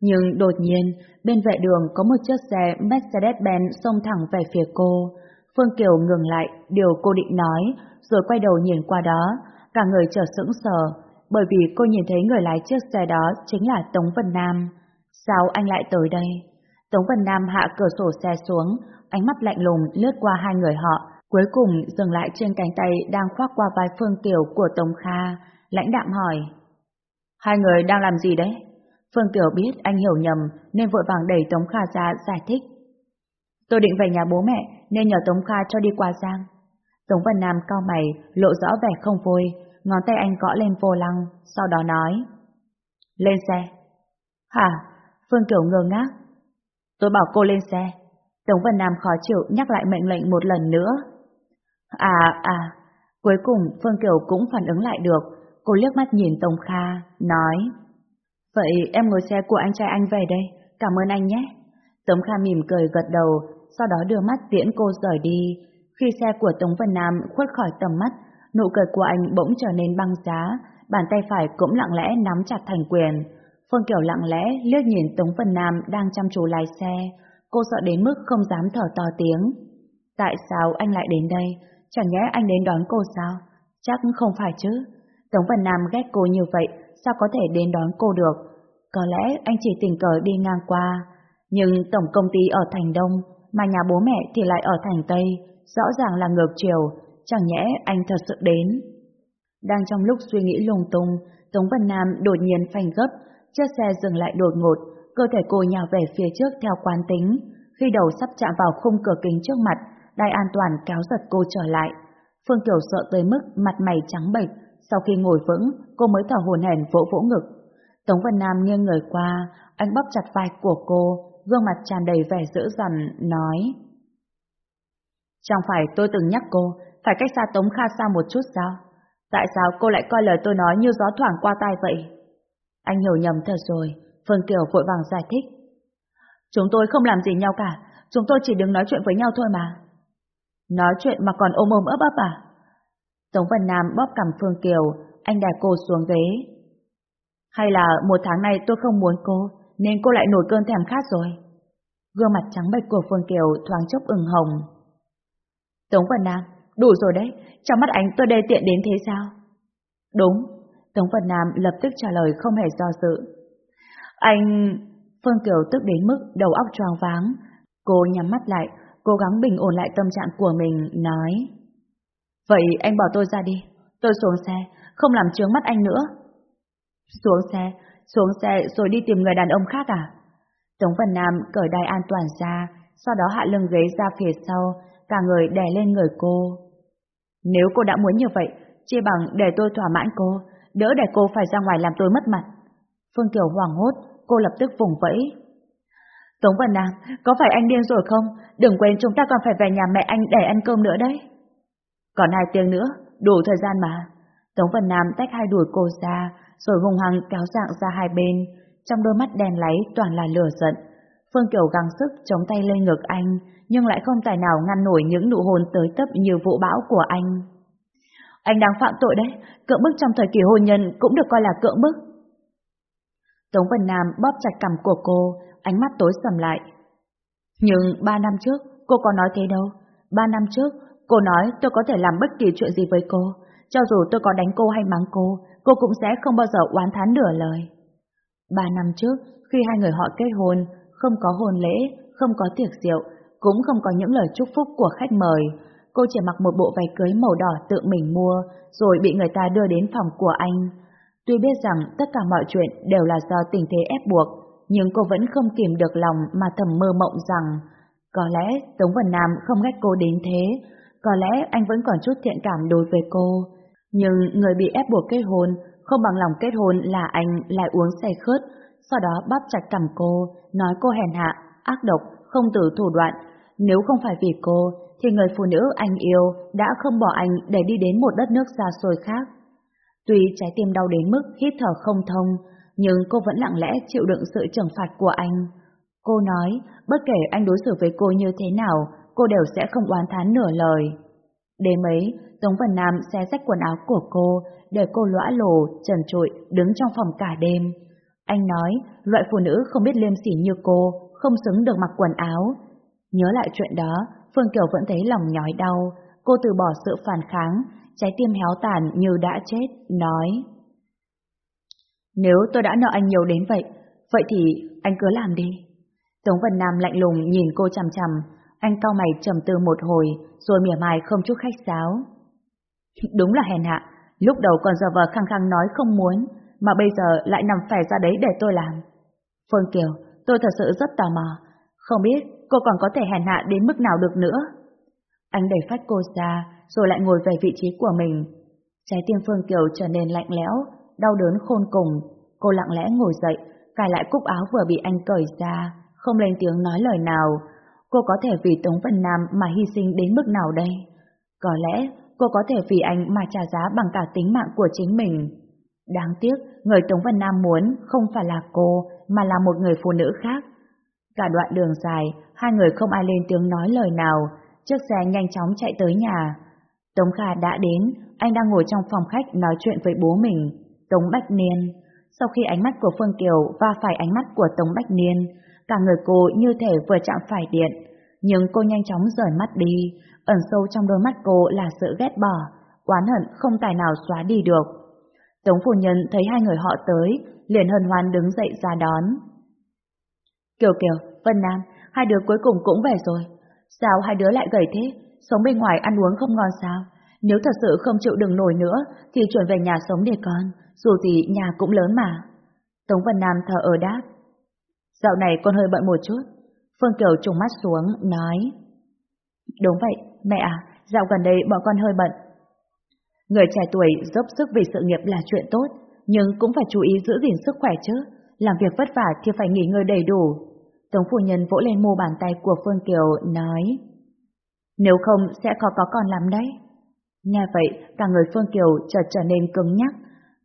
nhưng đột nhiên, bên vệ đường có một chiếc xe Mercedes-Benz xông thẳng về phía cô. Phương Kiều ngừng lại điều cô định nói, rồi quay đầu nhìn qua đó, cả người trở sững sờ, bởi vì cô nhìn thấy người lái chiếc xe đó chính là Tống Vân Nam. Sao anh lại tới đây? Tống Vân Nam hạ cửa sổ xe xuống, ánh mắt lạnh lùng lướt qua hai người họ, cuối cùng dừng lại trên cánh tay đang khoác qua vai Phương Kiều của Tống Kha, lãnh đạm hỏi. Hai người đang làm gì đấy? Phương Kiều biết anh hiểu nhầm nên vội vàng đẩy Tống Kha ra giải thích. Tôi định về nhà bố mẹ nên nhờ Tống Kha cho đi qua Giang. Tống Vân Nam cao mày, lộ rõ vẻ không vui, ngón tay anh gõ lên vô lăng, sau đó nói. Lên xe. Hả? Phương Kiều ngơ ngác. Tôi bảo cô lên xe. Tống Vân Nam khó chịu nhắc lại mệnh lệnh một lần nữa. À, à, cuối cùng Phương Kiều cũng phản ứng lại được, cô liếc mắt nhìn Tống Kha, nói. Vậy em ngồi xe của anh trai anh về đây, cảm ơn anh nhé. Tống Kha mỉm cười gật đầu, sau đó đưa mắt tiễn cô rời đi. Khi xe của Tống Vân Nam khuất khỏi tầm mắt, nụ cười của anh bỗng trở nên băng giá, bàn tay phải cũng lặng lẽ nắm chặt thành quyền. Phương Kiều lặng lẽ liếc nhìn Tống Vân Nam đang chăm chú lái xe, cô sợ đến mức không dám thở to tiếng. Tại sao anh lại đến đây? Chẳng nhẽ anh đến đón cô sao? Chắc không phải chứ. Tống Vân Nam ghét cô như vậy, sao có thể đến đón cô được. Có lẽ anh chỉ tình cờ đi ngang qua, nhưng tổng công ty ở thành Đông, mà nhà bố mẹ thì lại ở thành Tây, rõ ràng là ngược chiều, chẳng nhẽ anh thật sự đến. Đang trong lúc suy nghĩ lung tung, Tống Văn Nam đột nhiên phanh gấp, chiếc xe dừng lại đột ngột, cơ thể cô nhào về phía trước theo quán tính. Khi đầu sắp chạm vào khung cửa kính trước mặt, đai an toàn kéo giật cô trở lại. Phương Kiều sợ tới mức mặt mày trắng bệch, sau khi ngồi vững, cô mới thở hồn hển vỗ vỗ ngực. Tống Văn Nam nghiêng người qua, anh bóp chặt vai của cô, gương mặt tràn đầy vẻ dữ dằn, nói. Chẳng phải tôi từng nhắc cô, phải cách xa Tống Kha xa một chút sao? Tại sao cô lại coi lời tôi nói như gió thoảng qua tai vậy? Anh hiểu nhầm thật rồi, Phương Kiều vội vàng giải thích. Chúng tôi không làm gì nhau cả, chúng tôi chỉ đứng nói chuyện với nhau thôi mà. Nói chuyện mà còn ôm ôm ấp ấp à? Tống Vân Nam bóp cằm Phương Kiều, anh đè cô xuống ghế. Hay là một tháng nay tôi không muốn cô, nên cô lại nổi cơn thèm khát rồi. Gương mặt trắng bệch của Phương Kiều thoáng chốc ửng hồng. Tống Vân Nam, đủ rồi đấy, trong mắt anh tôi đê tiện đến thế sao? Đúng, Tống Vân Nam lập tức trả lời không hề do dự. Anh... Phương Kiều tức đến mức đầu óc choáng váng. Cô nhắm mắt lại, cố gắng bình ổn lại tâm trạng của mình, nói. Vậy anh bỏ tôi ra đi, tôi xuống xe, không làm trướng mắt anh nữa. Xuống xe, xuống xe rồi đi tìm người đàn ông khác à? Tống Vân Nam cởi đai an toàn ra, sau đó hạ lưng ghế ra phía sau, cả người đè lên người cô. Nếu cô đã muốn như vậy, chia bằng để tôi thỏa mãn cô, đỡ để cô phải ra ngoài làm tôi mất mặt. Phương Kiều hoảng hốt, cô lập tức vùng vẫy. Tống Vân Nam, có phải anh điên rồi không? Đừng quên chúng ta còn phải về nhà mẹ anh để ăn cơm nữa đấy. Còn hai tiếng nữa, đủ thời gian mà. Tống Vân Nam tách hai đuổi cô ra, rồi hung hăng kéo dạng ra hai bên, trong đôi mắt đèn láy toàn là lửa giận. Phương Kiều gắng sức chống tay lên ngực anh, nhưng lại không tài nào ngăn nổi những nụ hôn tới tấp như vụ bão của anh. Anh đang phạm tội đấy, cưỡng bức trong thời kỳ hôn nhân cũng được coi là cưỡng bức. Tống Vân Nam bóp chặt cằm của cô, ánh mắt tối sầm lại. Nhưng ba năm trước, cô có nói thế đâu. Ba năm trước, cô nói tôi có thể làm bất kỳ chuyện gì với cô. Cho dù tôi có đánh cô hay mắng cô, cô cũng sẽ không bao giờ oán thán nửa lời. Ba năm trước, khi hai người họ kết hôn, không có hôn lễ, không có tiệc rượu, cũng không có những lời chúc phúc của khách mời. Cô chỉ mặc một bộ váy cưới màu đỏ tự mình mua, rồi bị người ta đưa đến phòng của anh. Tuy biết rằng tất cả mọi chuyện đều là do tình thế ép buộc, nhưng cô vẫn không kìm được lòng mà thầm mơ mộng rằng có lẽ Tống Vân Nam không ghét cô đến thế, có lẽ anh vẫn còn chút thiện cảm đối với cô. Nhưng người bị ép buộc kết hôn, không bằng lòng kết hôn là anh lại uống say khướt, sau đó bắp chặt cầm cô, nói cô hèn hạ, ác độc, không từ thủ đoạn. Nếu không phải vì cô, thì người phụ nữ anh yêu đã không bỏ anh để đi đến một đất nước xa xôi khác. Tuy trái tim đau đến mức hít thở không thông, nhưng cô vẫn lặng lẽ chịu đựng sự trừng phạt của anh. Cô nói, bất kể anh đối xử với cô như thế nào, cô đều sẽ không oán thán nửa lời. Đêm ấy, Tống Vân Nam xé rách quần áo của cô, để cô lõa lồ, trần trụi, đứng trong phòng cả đêm. Anh nói, loại phụ nữ không biết liêm sỉ như cô, không xứng được mặc quần áo. Nhớ lại chuyện đó, Phương Kiều vẫn thấy lòng nhói đau, cô từ bỏ sự phản kháng, trái tim héo tàn như đã chết, nói. Nếu tôi đã nợ anh nhiều đến vậy, vậy thì anh cứ làm đi. Tống Vân Nam lạnh lùng nhìn cô chằm chằm, anh cau mày trầm tư một hồi, rồi mỉa mai không chút khách sáo. Đúng là hèn hạ, lúc đầu còn giờ vờ khăng khăng nói không muốn, mà bây giờ lại nằm phải ra đấy để tôi làm. Phương Kiều, tôi thật sự rất tò mò, không biết cô còn có thể hèn hạ đến mức nào được nữa. Anh đẩy phát cô ra, rồi lại ngồi về vị trí của mình. Trái tim Phương Kiều trở nên lạnh lẽo, đau đớn khôn cùng. Cô lặng lẽ ngồi dậy, cài lại cúc áo vừa bị anh cởi ra, không lên tiếng nói lời nào. Cô có thể vì Tống Vân Nam mà hy sinh đến mức nào đây? Có lẽ cô có thể vì anh mà trả giá bằng cả tính mạng của chính mình. Đáng tiếc, người Tống văn Nam muốn không phải là cô, mà là một người phụ nữ khác. Cả đoạn đường dài, hai người không ai lên tiếng nói lời nào, chiếc xe nhanh chóng chạy tới nhà. Tống Kha đã đến, anh đang ngồi trong phòng khách nói chuyện với bố mình, Tống Bách Niên. Sau khi ánh mắt của Phương Kiều va phải ánh mắt của Tống Bách Niên, cả người cô như thể vừa chạm phải điện, nhưng cô nhanh chóng rời mắt đi, ẩn sâu trong đôi mắt cô là sự ghét bỏ, oán hận không tài nào xóa đi được. Tống phu nhân thấy hai người họ tới, liền hân hoan đứng dậy ra đón. Kiều Kiều, Vân Nam, hai đứa cuối cùng cũng về rồi. Sao hai đứa lại gầy thế? Sống bên ngoài ăn uống không ngon sao? Nếu thật sự không chịu đựng nổi nữa, thì chuyển về nhà sống để con, dù gì nhà cũng lớn mà. Tống Vân Nam thở ở đáp. Dạo này con hơi bận một chút. Phương Kiều trùng mắt xuống, nói. Đúng vậy, mẹ à, dạo gần đây bọn con hơi bận. Người trẻ tuổi dốc sức vì sự nghiệp là chuyện tốt, nhưng cũng phải chú ý giữ gìn sức khỏe chứ. Làm việc vất vả thì phải nghỉ ngơi đầy đủ. Tống phu nhân vỗ lên mu bàn tay của Phương Kiều, nói. Nếu không sẽ khó có con lắm đấy. Nghe vậy, cả người Phương Kiều chợt trở nên cứng nhắc.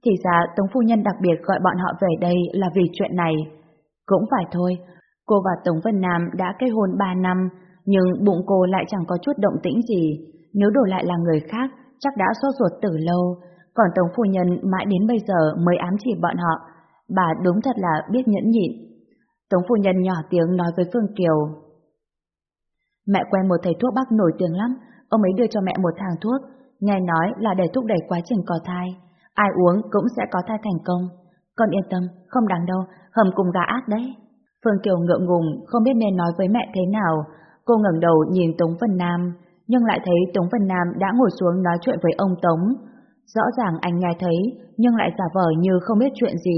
Thì ra Tống phu nhân đặc biệt gọi bọn họ về đây là vì chuyện này. Cũng phải thôi, Cô và Tống Vân Nam đã kết hôn 3 năm, nhưng bụng cô lại chẳng có chút động tĩnh gì. Nếu đổi lại là người khác, chắc đã sốt ruột từ lâu. Còn Tống Phu Nhân mãi đến bây giờ mới ám chỉ bọn họ. Bà đúng thật là biết nhẫn nhịn. Tống Phu Nhân nhỏ tiếng nói với Phương Kiều. Mẹ quen một thầy thuốc bắc nổi tiếng lắm, ông ấy đưa cho mẹ một thang thuốc, nghe nói là để thúc đẩy quá trình có thai. Ai uống cũng sẽ có thai thành công. Con yên tâm, không đáng đâu, hầm cùng gà ác đấy. Phương Kiều ngượng ngùng, không biết nên nói với mẹ thế nào. Cô ngẩng đầu nhìn Tống Vân Nam, nhưng lại thấy Tống Vân Nam đã ngồi xuống nói chuyện với ông Tống. Rõ ràng anh nghe thấy, nhưng lại giả vờ như không biết chuyện gì.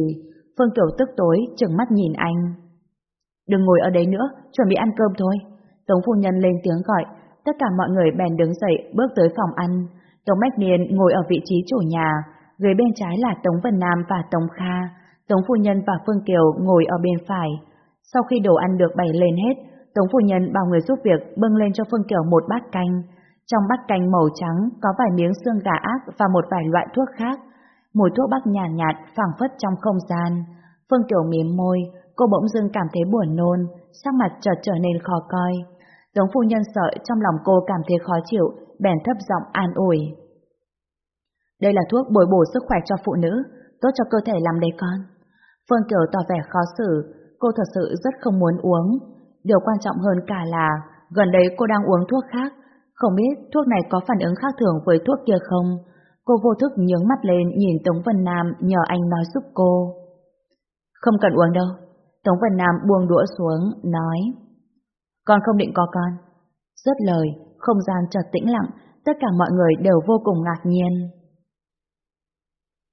Phương Kiều tức tối, trừng mắt nhìn anh. Đừng ngồi ở đấy nữa, chuẩn bị ăn cơm thôi. Tống phu nhân lên tiếng gọi, tất cả mọi người bèn đứng dậy bước tới phòng ăn. Tống Bách Niên ngồi ở vị trí chủ nhà, người bên trái là Tống Vân Nam và Tống Kha. Tống phu nhân và Phương Kiều ngồi ở bên phải. Sau khi đồ ăn được bày lên hết, Tống phu nhân bảo người giúp việc bưng lên cho Phương Kiều một bát canh. Trong bát canh màu trắng có vài miếng xương gà ác và một vài loại thuốc khác. Mùi thuốc bắc nhàn nhạt, nhạt phảng phất trong không gian. Phương Kiều mím môi, cô bỗng dưng cảm thấy buồn nôn, sắc mặt chợt trở nên khó coi. Tống phu nhân sợ trong lòng cô cảm thấy khó chịu, bèn thấp giọng an ủi. Đây là thuốc bồi bổ sức khỏe cho phụ nữ, tốt cho cơ thể làm đấy con. Phương Kiều tỏ vẻ khó xử, cô thật sự rất không muốn uống. Điều quan trọng hơn cả là, gần đây cô đang uống thuốc khác, không biết thuốc này có phản ứng khác thường với thuốc kia không? Cô vô thức nhướng mắt lên nhìn Tống Vân Nam nhờ anh nói giúp cô. Không cần uống đâu. Tống Vân Nam buông đũa xuống, nói. Con không định có con. Rất lời, không gian chợt tĩnh lặng, tất cả mọi người đều vô cùng ngạc nhiên.